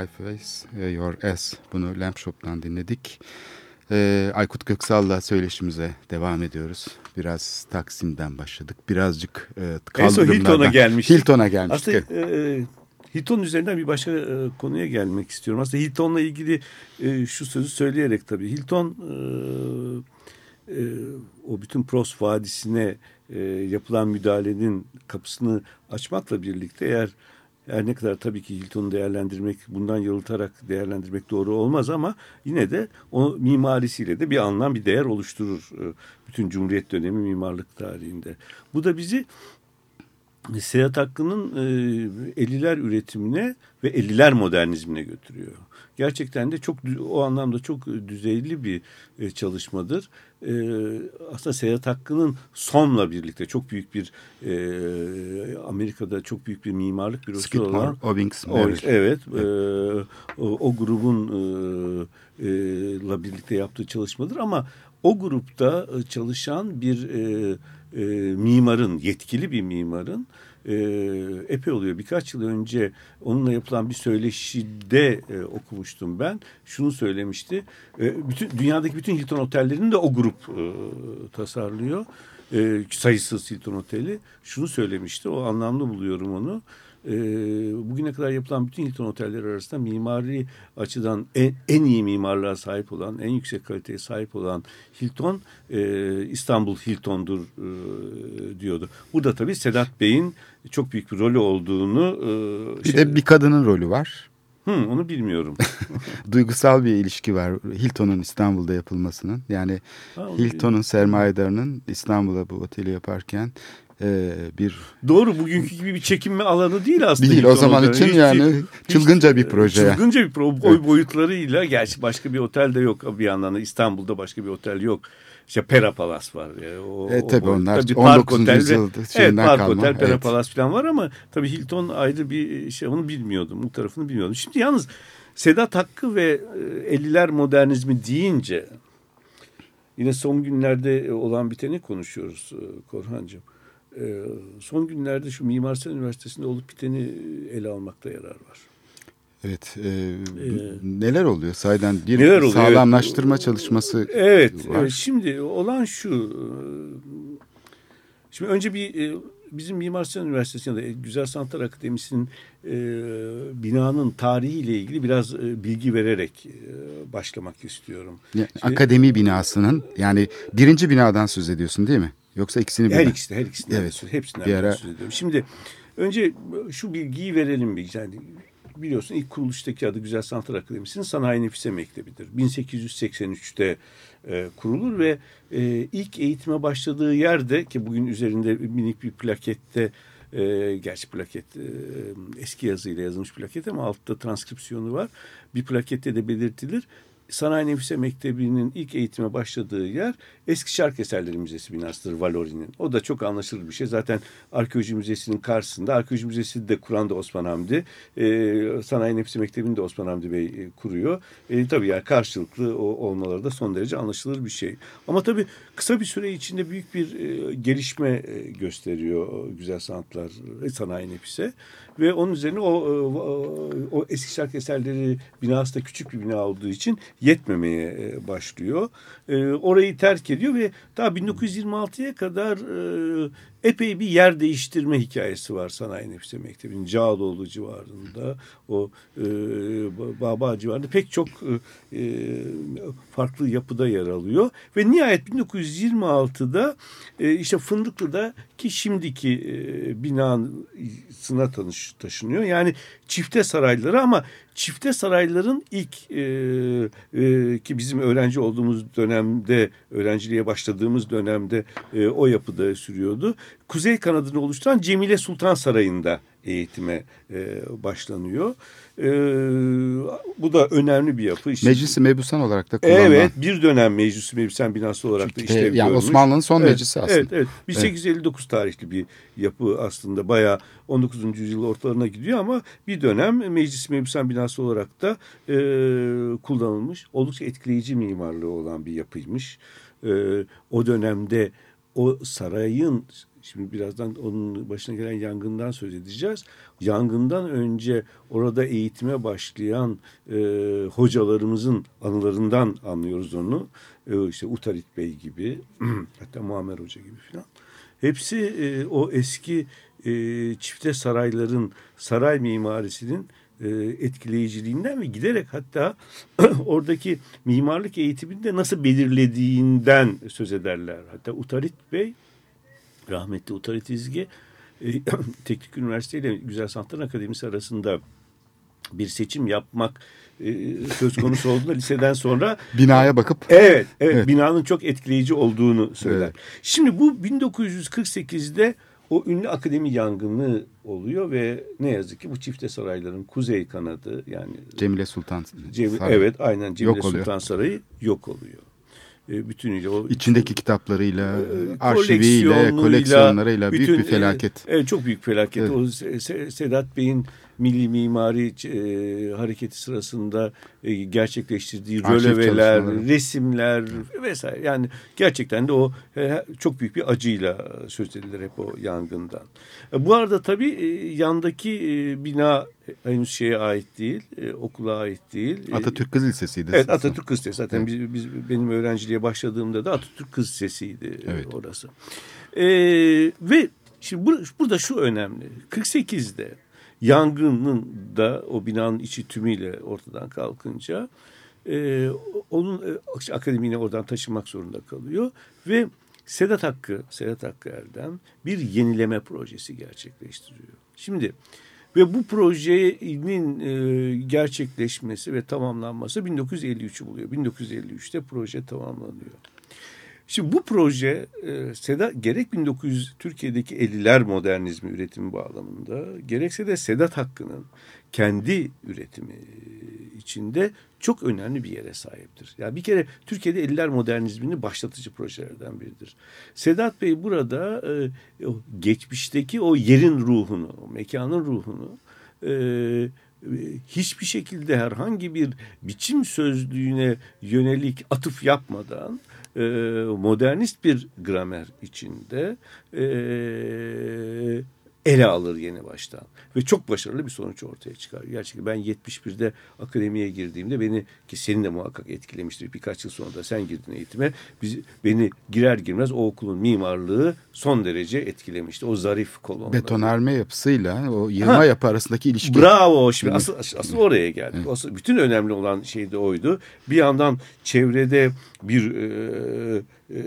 Face, e, Your Ass. Bunu Lamp Shop'tan dinledik. Ee, Aykut Göksal'la söyleşimize devam ediyoruz. Biraz Taksim'den başladık. Birazcık e, kaldırımlardan. Hilton'a gelmiş. Hilton'a gelmiştik. Aslında e, Hilton üzerinden bir başka e, konuya gelmek istiyorum. Aslında Hilton'la ilgili e, şu sözü söyleyerek tabii. Hilton e, e, o bütün Pros Vadisi'ne e, yapılan müdahalenin kapısını açmakla birlikte eğer her ne kadar tabii ki Hilton'u değerlendirmek, bundan yalıtarak değerlendirmek doğru olmaz ama yine de o mimarisiyle de bir anlam, bir değer oluşturur e, bütün Cumhuriyet dönemi mimarlık tarihinde. Bu da bizi Seyahat Hakkı'nın 50'ler e, üretimine ve 50'ler modernizmine götürüyor. Gerçekten de çok o anlamda çok düzeyli bir e, çalışmadır. E, aslında Seyahat Hakkı'nın Som'la birlikte çok büyük bir e, Amerika'da çok büyük bir mimarlık bürosu Skidmore, olan Owings, Merrill. evet e, o, o grubun e, e, la birlikte yaptığı çalışmadır ama o grupta çalışan bir e, e, mimarın yetkili bir mimarın e, epey oluyor. Birkaç yıl önce onunla yapılan bir söyleşide e, okumuştum ben. Şunu söylemişti. E, bütün dünyadaki bütün Hilton otellerini de o grup e, tasarlıyor. E, sayısız Hilton oteli. Şunu söylemişti. O anlamlı buluyorum onu. E, bugüne kadar yapılan bütün Hilton otelleri arasında mimari açıdan en, en iyi mimarlığa sahip olan, en yüksek kaliteye sahip olan Hilton e, İstanbul Hilton'dur e, diyordu. Burada tabii Sedat Bey'in çok büyük bir rolü olduğunu e, Bir şey- de bir kadının rolü var. Hı, onu bilmiyorum. Duygusal bir ilişki var Hilton'un İstanbul'da yapılmasının. Yani Hilton'un sermayedarının İstanbul'a bu oteli yaparken e, bir Doğru bugünkü gibi bir çekinme alanı değil aslında. değil o zaman için Hiç- yani hiç- çılgınca bir proje. Çılgınca bir proje. Boy boyutlarıyla gerçi başka bir otel de yok bir yandan da İstanbul'da başka bir otel yok. İşte Pera Palas var. Yani o, E, tabii boyut. onlar Park 19. Otel yüzyılda Evet Park kalma, Otel, Pera evet. Palas falan var ama tabii Hilton ayrı bir şey onu bilmiyordum. Bu tarafını bilmiyordum. Şimdi yalnız Sedat Hakkı ve e, 50'ler modernizmi deyince yine son günlerde olan biteni konuşuyoruz e, Korhancığım. E, Son günlerde şu Mimar Sinan Üniversitesi'nde olup biteni ele almakta yarar var. Evet. e, neler oluyor? Sayeden bir Neler oluyor? sağlamlaştırma çalışması Evet, var. e, şimdi olan şu. e, Şimdi önce bir e, bizim Mimar Sinan Üniversitesi ya da Güzel Sanatlar Akademisi'nin e, binanın tarihiyle ilgili biraz e, bilgi vererek e, başlamak istiyorum. Yani Şimdi- akademi binasının yani birinci binadan söz ediyorsun değil mi? Yoksa ikisini Her birden? ikisi, her ikisinden Evet. hepsinden Bir ara- söz ediyorum. Şimdi önce şu bilgiyi verelim bir yani biliyorsun ilk kuruluştaki adı Güzel Sanatlar Akademisi'nin Sanayi Nefise Mektebi'dir. 1883'te e, kurulur ve e, ilk eğitime başladığı yerde ki bugün üzerinde minik bir plakette e, gerçi plaket e, eski yazıyla yazılmış plaket ama altta transkripsiyonu var. Bir plakette de belirtilir. Sanayi Nefise Mektebi'nin ilk eğitime başladığı yer Eski Şark Eserleri Müzesi binasıdır Valori'nin. O da çok anlaşılır bir şey. Zaten Arkeoloji Müzesi'nin karşısında. Arkeoloji Müzesi de kuran da Osman Hamdi. Ee, Sanayi Nefise Mektebi'ni de Osman Hamdi Bey e, kuruyor. E, tabii yani karşılıklı o, olmaları da son derece anlaşılır bir şey. Ama tabii kısa bir süre içinde büyük bir e, gelişme e, gösteriyor Güzel Sanatlar ve Sanayi Nefise. Ve onun üzerine o, o, o eski şark eserleri binası da küçük bir bina olduğu için yetmemeye e, başlıyor. E, orayı terk ediyor ve daha 1926'ya kadar e, epey bir yer değiştirme hikayesi var Sanayi Nefise Mektebi'nin Cağaloğlu civarında o e, Baba civarında pek çok e, farklı yapıda yer alıyor ve nihayet 1926'da e, işte Fındıklı'da ki şimdiki e, binasına tanış, taşınıyor. Yani çifte sarayları ama çifte sarayların ilk e, e, ki bizim öğrenci olduğumuz dönemde öğrenciliğe başladığımız dönemde e, o yapıda sürüyordu. Kuzey kanadını oluşturan Cemile Sultan Sarayı'nda eğitime e, başlanıyor. E, bu da önemli bir yapı. İşte, Meclisi mebusan olarak da kullanılan. Evet bir dönem meclis meclisen binası olarak da işlev yani görmüş. Osmanlı'nın son Evet, meclisi aslında. Evet, evet. 1859 tarihli bir yapı aslında bayağı 19. yüzyıl ortalarına gidiyor ama bir dönem meclis mebüsen binası olarak da e, kullanılmış. Oldukça etkileyici mimarlığı olan bir yapıymış. E, o dönemde o sarayın Şimdi birazdan onun başına gelen yangından söz edeceğiz. Yangından önce orada eğitime başlayan e, hocalarımızın anılarından anlıyoruz onu. E, işte Utarit Bey gibi, hatta Muammer Hoca gibi falan. Hepsi e, o eski e, çifte sarayların, saray mimarisinin e, etkileyiciliğinden ve giderek hatta oradaki mimarlık eğitiminde nasıl belirlediğinden söz ederler. Hatta Utarit Bey rahmetli Utarit İzgi e, Teknik Üniversite ile Güzel Sanatlar Akademisi arasında bir seçim yapmak e, söz konusu olduğunda liseden sonra Binaya bakıp evet, evet, Evet. binanın çok etkileyici olduğunu söyler. Evet. Şimdi bu 1948'de o ünlü akademi yangını oluyor ve ne yazık ki bu çifte sarayların kuzey kanadı yani Cemile Sultan Cemil, Sarayı. evet aynen Cemile Yok oluyor. Sultan Sarayı yok oluyor. E, bütünüyle o İçindeki kitaplarıyla, e, arşiviyle, koleksiyonuyla, koleksiyonlarıyla büyük bir felaket. e, Evet çok büyük felaket. Evet. O Se- Se- Sedat Bey'in milli mimari e, hareketi sırasında e, gerçekleştirdiği Arşiv röleveler, resimler vesaire. Yani gerçekten de o e, çok büyük bir acıyla söz edilir hep o yangından. E, bu arada tabii e, yandaki e, bina henüz şeye ait değil, e, okula ait değil. E, Atatürk Kız Lisesi'ydi. Evet Atatürk Kız Lisesi. Zaten biz, biz, benim öğrenciliğe başladığımda da Atatürk Kız Lisesi'ydi e, Evet. orası. Ee, ve şimdi bur- burada şu önemli. 48'de yangının da o binanın içi tümüyle ortadan kalkınca e, onun e, akademini oradan taşımak zorunda kalıyor ve Sedat Hakkı, Sedat Hakkı Erdem bir yenileme projesi gerçekleştiriyor. Şimdi ve bu projenin e, gerçekleşmesi ve tamamlanması 1953'ü buluyor. 1953'te proje tamamlanıyor. Şimdi bu proje e, Sedat gerek 1900 Türkiye'deki 50'ler modernizmi üretimi bağlamında gerekse de Sedat Hakkı'nın kendi üretimi içinde çok önemli bir yere sahiptir. Yani bir kere Türkiye'de 50'ler modernizmini başlatıcı projelerden biridir. Sedat Bey burada e, geçmişteki o yerin ruhunu, o mekanın ruhunu e, hiçbir şekilde herhangi bir biçim sözlüğüne yönelik atıf yapmadan e, modernist bir gramer içinde e, ele alır yeni baştan. Ve çok başarılı bir sonuç ortaya çıkar. Gerçekten ben 71'de akademiye girdiğimde beni ki seni de muhakkak etkilemiştir. Birkaç yıl sonra da sen girdin eğitime. Biz, beni girer girmez o okulun mimarlığı son derece etkilemişti. O zarif kolonları. Betonarme yapısıyla o yığma Ha. yapı arasındaki ilişki. Bravo. Şimdi asıl, asıl oraya geldik. Asıl, bütün önemli olan şey de oydu. Bir yandan çevrede bir e, e,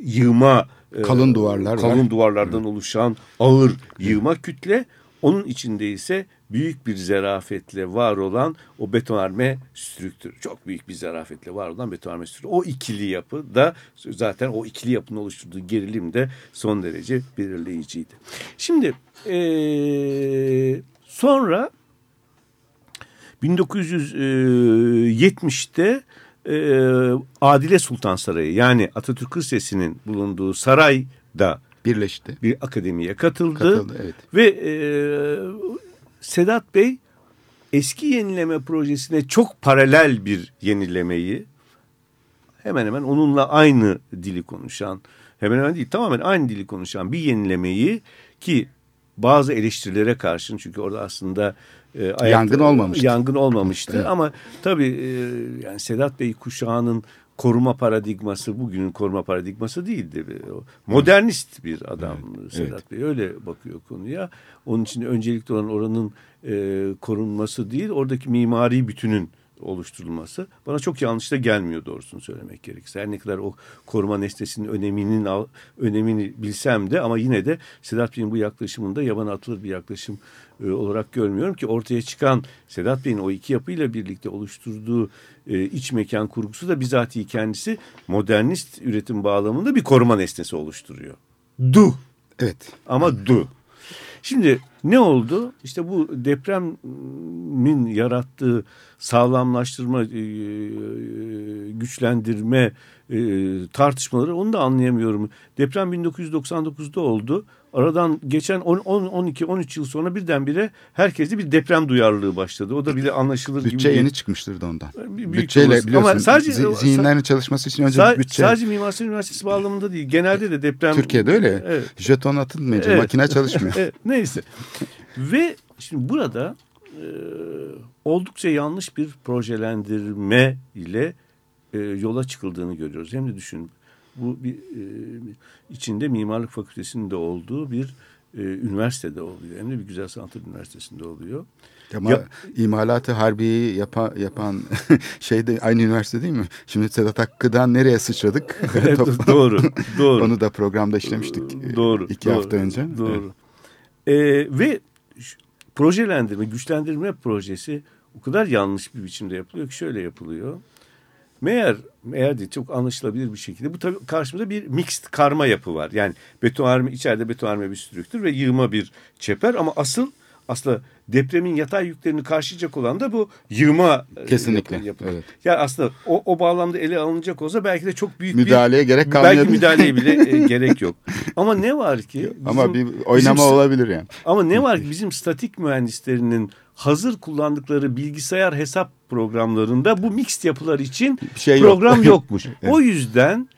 yığma e, Kalın duvarlar kalın var. duvarlardan oluşan ağır yığma kütle. Onun içinde ise büyük bir zarafetle var olan o betonarme strüktür. Çok büyük bir zarafetle var olan betonarme strüktür. O ikili yapı da zaten o ikili yapının oluşturduğu gerilim de son derece belirleyiciydi. Şimdi eee, sonra 1970'te eee, Adile Sultan Sarayı yani Atatürk Lisesi'nin bulunduğu sarayda birleşti. bir akademiye katıldı. Katıldı, evet. Ve e, Sedat Bey eski yenileme projesine çok paralel bir yenilemeyi hemen hemen onunla aynı dili konuşan hemen hemen değil tamamen aynı dili konuşan bir yenilemeyi ki bazı eleştirilere karşın çünkü orada aslında e, ayakta- Yangın olmamıştı. Yangın olmamıştı Evet. ama tabii e, yani Sedat Bey kuşağının koruma paradigması bugünün koruma paradigması değildi. Modernist bir adam Sedat Bey öyle bakıyor konuya. Onun için öncelikli olan oranın e, korunması değil oradaki mimari bütünün oluşturulması bana çok yanlış da gelmiyor doğrusunu söylemek gerekirse. Her ne kadar o koruma nesnesinin öneminin önemini bilsem de ama yine de Sedat Bey'in bu yaklaşımında yabana atılır bir yaklaşım e, olarak görmüyorum ki ortaya çıkan Sedat Bey'in o iki yapıyla birlikte oluşturduğu e, iç mekan kurgusu da bizatihi kendisi modernist üretim bağlamında bir koruma nesnesi oluşturuyor. Du Evet. ama du. Şimdi ne oldu? İşte bu depremin yarattığı sağlamlaştırma, e, güçlendirme e, tartışmaları onu da anlayamıyorum. Deprem 1999'da oldu. Aradan geçen 10, 10 12 13 yıl sonra birdenbire herkeste bir deprem duyarlılığı başladı. O da bile anlaşılır gibi. Bütçe yeni çıkmıştır da ondan. Büyük Bütçeyle biliyorsun Ama sadece- zi- zihinlerin çalışması için önce Sa- bütçe. Sadece Mimar Sinan Üniversitesi bağlamında değil. Genelde de deprem... Türkiye'de öyle. Evet. Jeton atılmayınca Evet. makine çalışmıyor. Evet, neyse. Ve şimdi burada e, oldukça yanlış bir projelendirme ile e, yola çıkıldığını görüyoruz. Hem de düşün bu bir e, içinde mimarlık fakültesinin de olduğu bir e, üniversitede oluyor. Hem de bir güzel sanatlar üniversitesinde oluyor. Ama Ya- imalatı harbiyi yapa, yapan şey de aynı üniversite değil mi? Şimdi Sedat Hakkı'dan nereye sıçradık? Evet, doğru, doğru. Onu da programda işlemiştik. e, Doğru. iki doğru, hafta önce. Doğru. Ee, ve projelendirme, güçlendirme projesi o kadar yanlış bir biçimde yapılıyor ki şöyle yapılıyor. Meğer meğer değil çok anlaşılabilir bir şekilde bu tabii karşımızda bir mixed karma yapı var. Yani betonarme içeride betonarme bir strüktür ve yığma bir çeper ama asıl aslında depremin yatay yüklerini karşılayacak olan da bu yığma e, Kesinlikle, yapı. evet. Yani aslında o, o bağlamda ele alınacak olsa belki de çok büyük Müdahaleye bir, gerek Belki kalmayabilir. müdahaleye bile e, gerek yok. Ama ne var ki? Ama bizim- bir oynama bizim- olabilir yani. Ama ne var ki bizim statik mühendislerinin hazır kullandıkları bilgisayar hesap programlarında bu mixed yapılar için şey yok. program yokmuş. O yüzden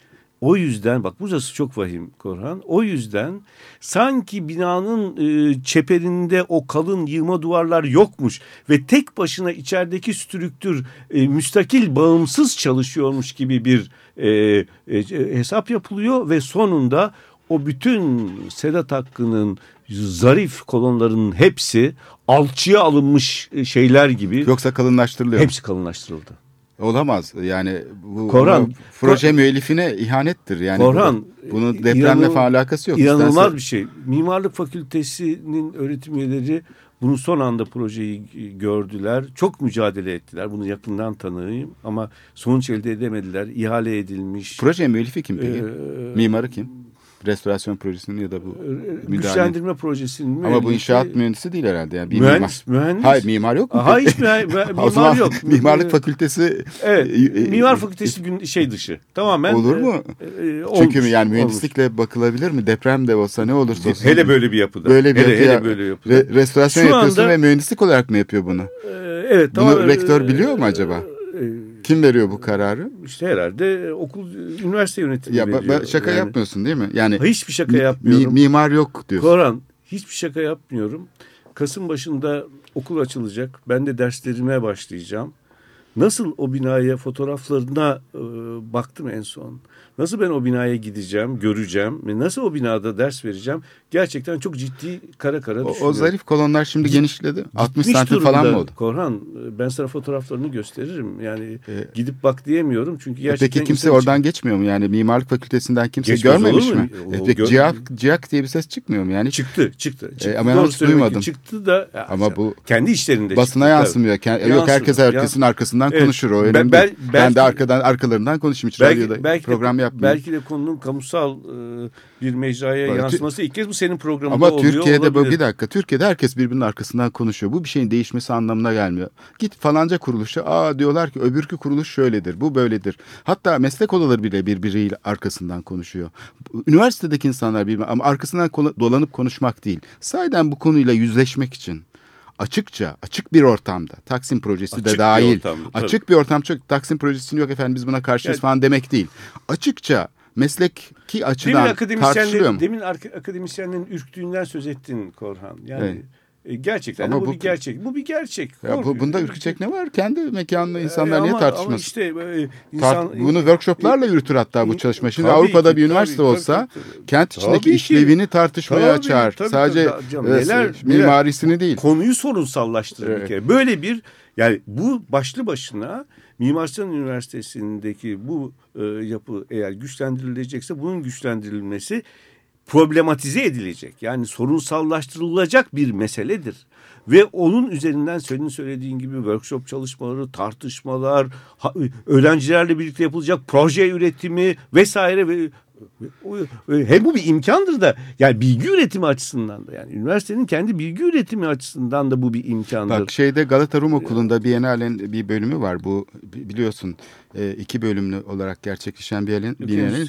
o yüzden bak burası çok vahim Korhan. O yüzden sanki binanın e, çeperinde o kalın yığma duvarlar yokmuş ve tek başına içerideki strüktür e, müstakil bağımsız çalışıyormuş gibi bir e, e, hesap yapılıyor ve sonunda o bütün Sedat Hakkı'nın zarif kolonlarının hepsi alçıya alınmış e, şeyler gibi Yoksa kalınlaştırılıyor. hepsi kalınlaştırıldı. Olamaz. Yani bu Korhan, proje Kor- müellifine ihanettir. Yani Korhan, bu- bunun e, depremle inanıl- alakası yok. İnanılmaz İsterse- bir şey. Mimarlık Fakültesi'nin öğretim üyeleri bunu son anda projeyi gördüler. Çok mücadele ettiler. Bunu yakından tanıyayım ama sonuç elde edemediler. İhale edilmiş. Proje müellifi kim peki? Ee, Mimarı kim? Restorasyon projesinin ya da bu müdahale. güçlendirme projesinin Ama bu inşaat mühendisi değil herhalde. Yani bir mühendis, mimar. mühendis. Hayır mimar yok mu? Aha hiç mimar yok. Mimarlık fakültesi Evet. e, e, Mimar fakültesi gün şey dışı. Tamamen. Olur e, mu? e, olmuş, Çünkü yani mühendislikle bakılabilir mi? Deprem de olsa ne olursa olsun. Hele böyle bir yapıda. Böyle bir hele, yapıya- hele böyle yapıda. Re- restorasyon Şu yapıyorsun anda- ve mühendislik olarak mı yapıyor bunu? Ee, evet. Bunu tamam, rektör e, biliyor mu acaba? e, Kim veriyor bu kararı? İşte herhalde e, okul, üniversite yönetimi Ya veriyor. şaka Yani yapmıyorsun değil mi? Yani Hiçbir şaka yapmıyorum. mi- mimar yok diyorsun. Koran hiçbir şaka yapmıyorum. Kasım başında okul açılacak. Ben de derslerime başlayacağım. Nasıl o binaya fotoğraflarına e, baktım en son. Nasıl ben o binaya gideceğim, göreceğim ve nasıl o binada ders vereceğim. Gerçekten çok ciddi kara kara O, o düşünüyorum. zarif kolonlar şimdi genişledi. 60 Gitmiş santim falan mı oldu? Korhan ben sana fotoğraflarını gösteririm. Yani Ee, gidip bak diyemiyorum çünkü E gerçekten Peki kimse oradan geçmiyor mu? Yani mimarlık fakültesinden kimse Geçmez görmemiş mi? O- E gör- ciyak, ciyak diye bir ses çıkmıyor mu? Yani Çıktı, çıktı. çıktı. ama ben Doğru hiç duymadım. Çıktı da ya, Ama bu kendi işlerinde basına çıktı, yansımıyor. Ken- Yok herkes herkesin arkasından Evet. konuşur. O Ben- önemli. ben- ben belki- de arkadan arkalarından konuşayım hiç radyoda Belki, belki, program de, yapmıyorum. belki de konunun kamusal e, bir mecraya Bak, yansıması ilk kez bu senin programında Ama oluyor Türkiye'de bu olabilir. bir dakika. Türkiye'de herkes birbirinin arkasından konuşuyor. Bu bir şeyin değişmesi anlamına gelmiyor. Git falanca kuruluşa aa diyorlar ki öbürkü kuruluş şöyledir, bu böyledir. Hatta meslek odaları bile birbiriyle arkasından konuşuyor. Üniversitedeki insanlar birbirine ama arkasından dolanıp konuşmak değil. Sahiden bu konuyla yüzleşmek için açıkça, açık bir ortamda Taksim projesi Açık de bir dahil. ortamda, tabii. açık bir ortam çok Taksim projesinin yok efendim biz buna karşıyız Yani- falan demek değil. Açıkça mesleki Demin açıdan tartışılıyor akademisyenlerin, mu? demin akademisyenlerin ürktüğünden söz ettin Korhan. Yani Evet. E, gerçekten Ama bu, bu- bir gerçek. Bu bir gerçek. Ya bu, bunda ürkecek ne var? Kendi mekanında insanlar E, niye ama- tartışmasın? Ama işte e, Tart- insan, bunu workshoplarla yürütür hatta bu çalışma. Şimdi Avrupa'da ki, bir üniversite tabii, olsa tabii, tabii. kent içindeki Tabii ki. işlevini tartışmaya Tabii, açar. tabii, Sadece tabii. Canım, e, neler- mimarisini değil. konuyu sorunsallaştırır bir Evet. kere. Böyle bir yani bu başlı başına Mimar Sinan Üniversitesi'ndeki bu e, yapı eğer güçlendirilecekse bunun güçlendirilmesi problematize edilecek. Yani sorunsallaştırılacak bir meseledir. Ve onun üzerinden senin söylediğin gibi workshop çalışmaları, tartışmalar, öğrencilerle birlikte yapılacak proje üretimi vesaire ve ve- hem bu bir imkandır da yani bilgi üretimi açısından da yani üniversitenin kendi bilgi üretimi açısından da bu bir imkandır. Bak şeyde Galata Rum Okulu'nda Biennale'nin bir bölümü var. Bu bi- biliyorsun e, iki bölümlü olarak gerçekleşen bir Biennale'nin.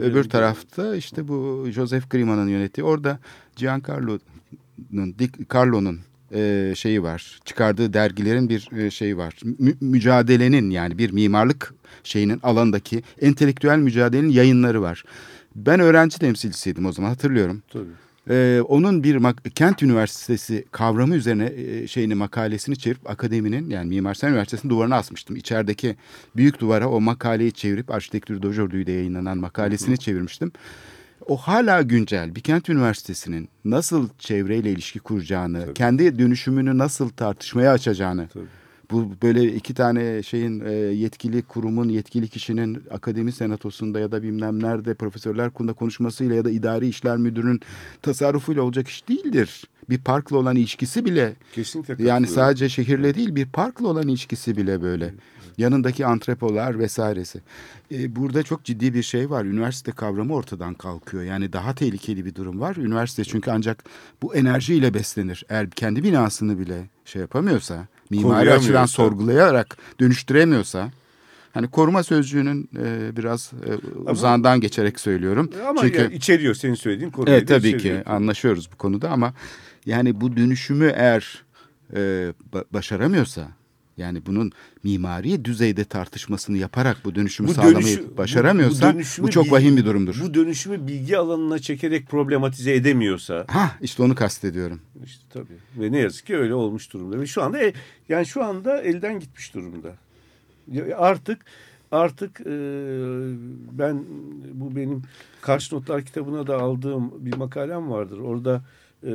öbür tarafta işte bu Joseph Grima'nın yönettiği. Orada Giancarlo'nun Carlo'nun e, şeyi var. Çıkardığı dergilerin bir e, şeyi var. Mü- mücadelenin yani bir mimarlık şeyinin alandaki entelektüel mücadelenin yayınları var. Ben öğrenci temsilcisiydim o zaman hatırlıyorum. Tabii. Ee, onun bir kent üniversitesi kavramı üzerine e, şeyini makalesini çevirip akademinin yani Mimar Sinan Üniversitesi'nin duvarına asmıştım. İçerideki büyük duvara o makaleyi çevirip Arşitektür Dojordü'yle yayınlanan makalesini çevirmiştim. O hala güncel. Bir kent üniversitesinin nasıl çevreyle ilişki kuracağını, kendi dönüşümünü nasıl tartışmaya açacağını, Tabii. bu böyle iki tane şeyin e, yetkili kurumun, yetkili kişinin akademi senatosunda ya da bilmem nerede profesörler kurulunda konuşmasıyla ya da idari işler müdürünün tasarrufuyla olacak iş değildir. Bir parkla olan ilişkisi bile Kesinlikle yani sadece şehirle değil bir parkla olan ilişkisi bile böyle. Yanındaki antrepolar vesairesi. E, burada çok ciddi bir şey var. Üniversite kavramı ortadan kalkıyor. Yani daha tehlikeli bir durum var. Üniversite çünkü ancak bu enerjiyle beslenir. Eğer kendi binasını bile şey yapamıyorsa, mimari açıdan sorgulayarak dönüştüremiyorsa Hani koruma sözcüğünün e, biraz e, uzağından geçerek söylüyorum. Ama Çünkü ya içeriyor senin söylediğin konuyu. Evet tabii ki anlaşıyoruz bu konuda ama yani bu dönüşümü eğer e, ba- başaramıyorsa yani bunun mimari düzeyde tartışmasını yaparak bu dönüşümü Bu sağlamayı dönüşü- bu- başaramıyorsa bu bu, dönüşümü çok bil- vahim bir durumdur. Bu dönüşümü bilgi alanına çekerek problematize edemiyorsa Ha işte onu kastediyorum. işte tabii ve ne yazık ki öyle olmuş durumda ve şu anda e- yani şu anda elden gitmiş durumda. Artık artık e, ben bu benim Karşı Notlar kitabına da aldığım bir makalem vardır. Orada e,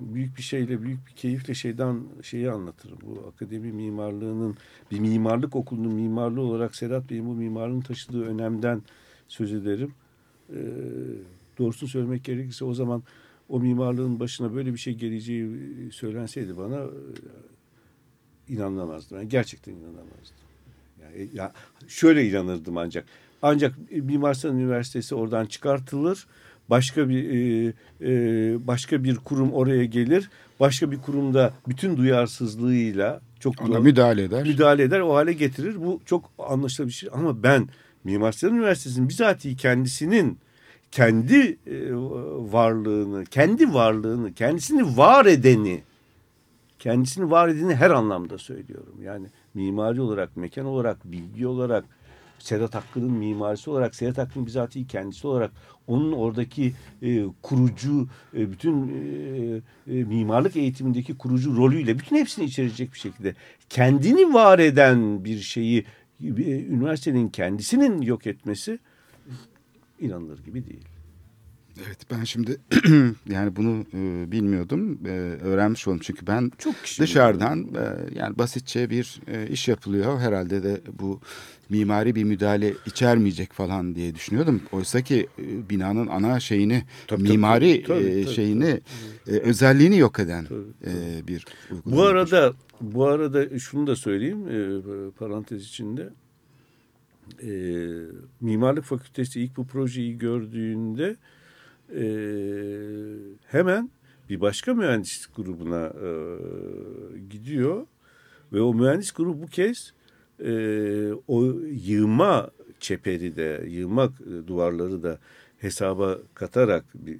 büyük bir şeyle büyük bir keyifle şeyden şeyi anlatırım. Bu akademi mimarlığının bir mimarlık okulunun mimarlığı olarak Sedat Bey'in bu mimarlığın taşıdığı önemden söz ederim. E, doğrusunu söylemek gerekirse o zaman o mimarlığın başına böyle bir şey geleceği söylenseydi bana e, inanamazdım. Yani gerçekten inanamazdım. Yani ya şöyle inanırdım ancak. Ancak Mimar Sinan Üniversitesi oradan çıkartılır. Başka bir e, e, başka bir kurum oraya gelir. Başka bir kurumda bütün duyarsızlığıyla çok Ona müdahale eder. müdahale eder, o hale getirir. Bu çok anlaşılır bir şey. Ama ben Mimar Sinan Üniversitesi'nin bizatihi kendisinin kendi e, varlığını, kendi varlığını, kendisini var edeni, kendisini var edeni her anlamda söylüyorum. Yani mimari olarak, mekan olarak, bilgi olarak, Sedat Hakkı'nın mimarisi olarak, Sedat Hakkı'nın bizatihi kendisi olarak, onun oradaki e, kurucu, e, bütün e, e, mimarlık eğitimindeki kurucu rolüyle bütün hepsini içerecek bir şekilde kendini var eden bir şeyi e, üniversitenin kendisinin yok etmesi inanılır gibi değil. Evet ben şimdi yani bunu e, bilmiyordum. E, öğrenmiş oldum çünkü ben Çok dışarıdan e, yani basitçe bir e, iş yapılıyor. Herhalde de bu mimari bir müdahale içermeyecek falan diye düşünüyordum. Oysa ki e, binanın ana şeyini Tabii, tabii, mimari tabii, e, tabii, şeyini e, özelliğini yok eden Tabii, e, bir uygulama. Bu arada bu arada şunu da söyleyeyim e, parantez içinde. E, Mimarlık Fakültesi ilk bu projeyi gördüğünde e, hemen bir başka mühendis grubuna e, gidiyor ve o mühendis grubu bu kez e, o yığma çeperi de yığma e, duvarları da hesaba katarak bir e,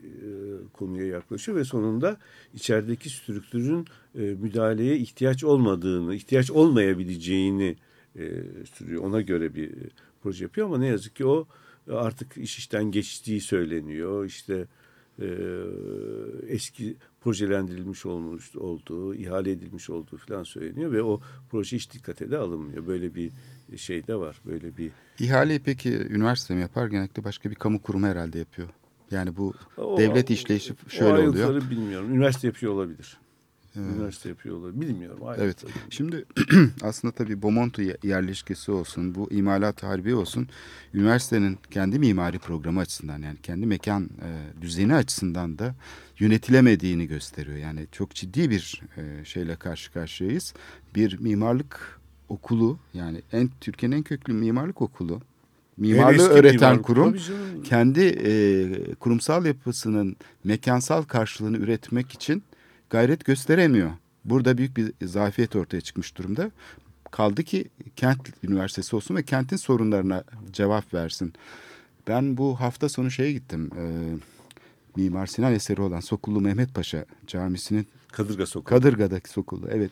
konuya yaklaşıyor ve sonunda içerideki strüktürün e, müdahaleye ihtiyaç olmadığını, ihtiyaç olmayabileceğini e, sürüyor. Ona göre bir e, proje yapıyor ama ne yazık ki o e, artık iş işten geçtiği söyleniyor. İşte eski projelendirilmiş olmuş olduğu, ihale edilmiş olduğu falan söyleniyor ve o proje hiç dikkate de alınmıyor. Böyle bir şey de var. Böyle bir İhaleyi peki üniversite mi yapar? Genellikle başka bir kamu kurumu herhalde yapıyor. Yani bu O- devlet işleyişi o şöyle oluyor. ayrıntıları bilmiyorum. Üniversite yapıyor olabilir. Üniversite yapıyor olabilir. Bilmiyorum. Evet. ayrıntıları. Şimdi aslında tabii Bomonti ye- yerleşkesi olsun, bu imalat harbi olsun, üniversitenin kendi mimari programı açısından yani kendi mekan e, düzeni açısından da yönetilemediğini gösteriyor. Yani çok ciddi bir e, şeyle karşı karşıyayız. Bir mimarlık okulu yani en Türkiye'nin en köklü mimarlık okulu. Mimarlığı öğreten mimarlık. kurum kendi e, kurumsal yapısının mekansal karşılığını üretmek için gayret gösteremiyor. Burada büyük bir zafiyet ortaya çıkmış durumda. Kaldı ki kent üniversitesi olsun ve kentin sorunlarına cevap versin. Ben bu hafta sonu şeye gittim. E, Mimar Sinan eseri olan Sokullu Mehmet Paşa Camisi'nin Kadırga Sokağı. Kadırga'daki Sokullu. Evet.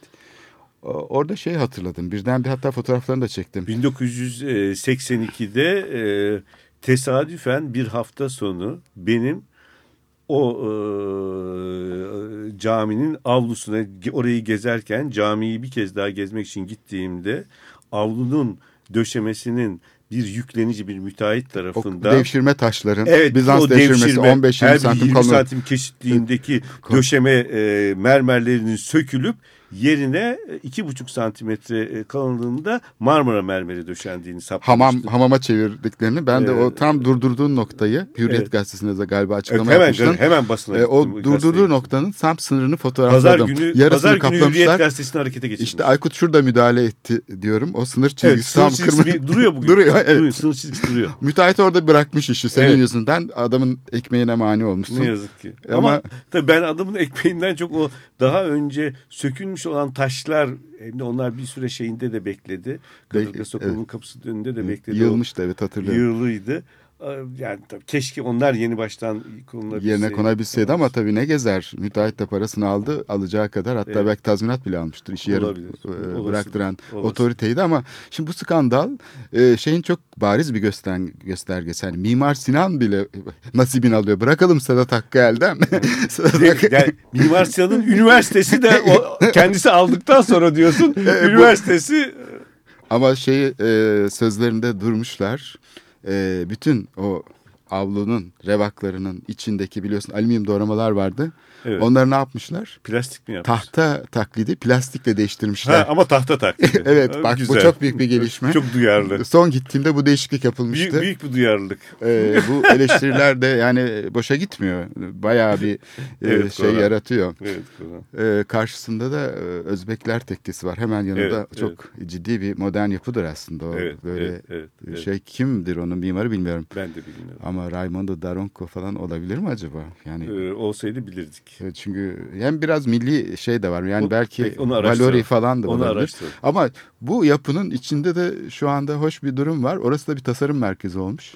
Orada şey hatırladım. Birden bir hatta fotoğraflarını da çektim. 1982'de e, tesadüfen bir hafta sonu benim o e, caminin avlusuna orayı gezerken camiyi bir kez daha gezmek için gittiğimde avlunun döşemesinin bir yüklenici bir müteahhit O tarafından devşirme taşların Evet, Bizans o devşirmesi devşirme, 15-20 her santim 20 kalın. santim keşitliğindeki döşeme e, mermerlerinin sökülüp yerine e, iki buçuk santimetre e, kalınlığında Marmara mermeri döşendiğini saptamıştı. Hamam hamama çevirdiklerini ben de o Evet. tam durdurduğun noktayı Hürriyet Evet. gazetesinde de galiba Evet, açıklama hemen yapmıştın. hemen basına E, o durdurduğu gazeteye. noktanın tam sınırını Pazar fotoğrafladım. günü, Yarısını pazar günü Hürriyet gazetesini harekete geçirmiş. İşte Aykut şurada müdahale etti diyorum. O sınır çizgisi evet, sınır tam çizgisi kırmızı. duruyor bugün. duruyor evet. Duruyor, sınır çizgisi duruyor. Müteahhit orada bırakmış işi senin Evet. yüzünden adamın ekmeğine mani olmuşsun. Ne yazık ki. Ama- Ama, tabii ben adamın ekmeğinden çok o daha önce sökülmüş olan taşlar hem de onlar bir süre şeyinde de bekledi. Kadırga evet. kapısı önünde de bekledi. Yığılmıştı evet hatırlıyorum. Yığılıydı. Yani tabii keşke onlar yeni baştan konulabilseydi. Yerine konabilseydi ama tabii ne gezer. Müteahhit de parasını aldı alacağı kadar hatta Evet. belki tazminat bile almıştır. İşi Olabilir. e, bıraktıran Olası. otoriteydi ama şimdi bu skandal e, şeyin çok bariz bir göster göstergesi. Yani Mimar Sinan bile nasibini alıyor. Bırakalım Sedat Hakkı elden. Sedat Hakkı- Yani Mimar Sinan'ın üniversitesi de o, kendisi aldıktan sonra diyorsun üniversitesi Ama şeyi e, sözlerinde durmuşlar. E, bütün o avlunun revaklarının içindeki biliyorsun alüminyum doğramalar vardı. Evet. Onları ne yapmışlar? plastik mi yapmış? Tahta taklidi plastikle Ha, değiştirmişler. ama tahta taklidi. evet Ha, bak bu güzel. çok büyük bir gelişme. Çok duyarlı. Son gittiğimde bu değişiklik yapılmıştı. Büyük, büyük bir duyarlılık. Ee, bu eleştiriler de yani boşa gitmiyor. Bayağı bir e, Evet, şey doğru. yaratıyor. Evet. Kur'an. Ee, karşısında da e, Özbekler tekkesi var. Hemen yanında Evet, çok ciddi bir modern yapıdır aslında o. Evet, Böyle evet, evet, evet. şey kimdir onun mimarı bilmiyorum. Ben de bilmiyorum. Ama Raimondo Daronco falan olabilir mi acaba? Yani Ee, olsaydı bilirdik. E, çünkü hem biraz milli şey de var. Yani O- belki. Valori falan da Onu olabilir. araştıralım. Ama bu yapının içinde de şu anda hoş bir durum var. Orası da bir tasarım merkezi olmuş.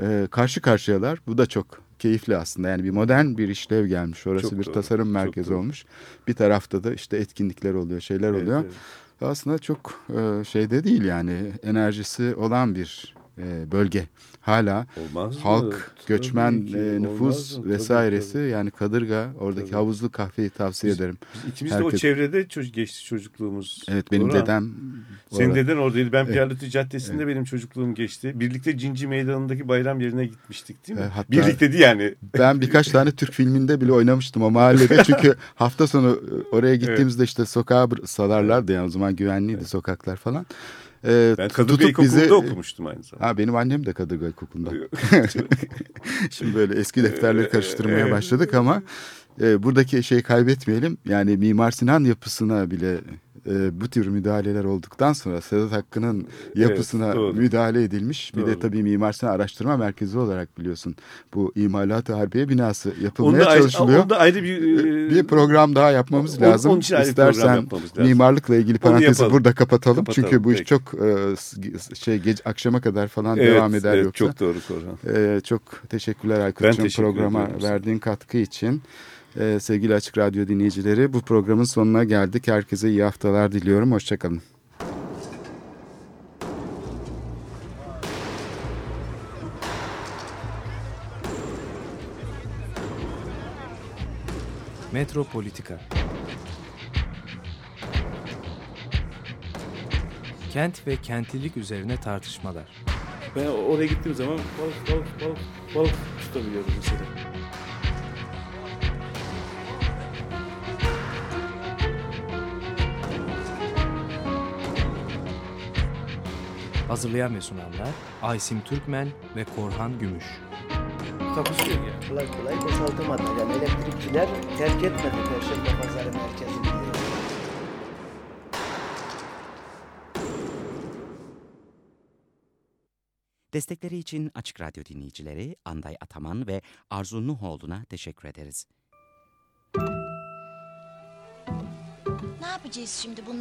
Ee, karşı karşıyalar. Bu da çok keyifli aslında. Yani bir modern bir işlev gelmiş. Orası Çok bir doğru, tasarım merkezi doğru. olmuş. Bir tarafta da işte etkinlikler oluyor, şeyler Evet, oluyor. evet. Aslında çok e, şeyde değil yani enerjisi olan bir e, bölge. Hala Olmaz mı? halk, Tabii göçmen ki, e, nüfus mı? Vesairesi tabii. yani Kadırga oradaki Tabii. havuzlu kahveyi tavsiye Biz- ederim. Biz İkimiz de o Herkes- çevrede çocuk geçti çocukluğumuz. Evet benim Doğru dedem Senin orada- deden oradaydı. Ben Piyarlıtı Caddesi'nde benim çocukluğum geçti. Birlikte Cinci Meydanı'ndaki bayram yerine gitmiştik değil mi? E, hatta- Birlikte değil yani. Ben birkaç tane Türk filminde bile oynamıştım o mahallede. Çünkü hafta sonu e, oraya gittiğimizde işte sokağa salarlardı yani o zaman güvenliydi sokaklar falan. Ee, Ben Kadırga bizi- okumuştum aynı zamanda. Ha benim annem de Kadırga İlkokulu'nda. Şimdi böyle eski defterleri karıştırmaya Evet. başladık ama e, buradaki şeyi kaybetmeyelim. Yani Mimar Sinan yapısına bile e, bu tür müdahaleler olduktan sonra Sedat Hakkı'nın yapısına doğru. müdahale edilmiş. Bir de Doğru. tabii Mimar Sinan Araştırma Merkezi olarak biliyorsun bu imalat-ı harbiye binası Onda yapılmaya ayrı, çalışılıyor. onda ayrı bir... e, bir program daha yapmamız Onun- lazım. onun için ayrı İstersen yapmamız lazım. mimarlıkla ilgili parantezi burada kapatalım. Kapatalım, Çünkü bu iş peki. çok e, şey gece akşama kadar falan Evet, devam eder evet, yoksa. Çok doğru Korhan. Ee, çok teşekkürler Aykut'cum teşekkür programa verdiğin katkı için. Ee, sevgili Açık Radyo dinleyicileri bu programın sonuna geldik. Herkese iyi haftalar diliyorum. Hoşçakalın. Metropolitika Kent ve kentlilik üzerine tartışmalar. Ben oraya gittiğim zaman balık balık balık balık tutabiliyorum mesela. Hazırlayan ve sunanlar Aysim Türkmen ve Korhan Gümüş. Takusu yok yani. Kolay kolay boşaltamadı. Yani elektrikçiler terk etmedi Perşembe Pazarı merkezini. Destekleri için Açık Radyo dinleyicileri Anday Ataman ve Arzu Nuhoğlu'na teşekkür ederiz. Ne yapacağız şimdi bunları?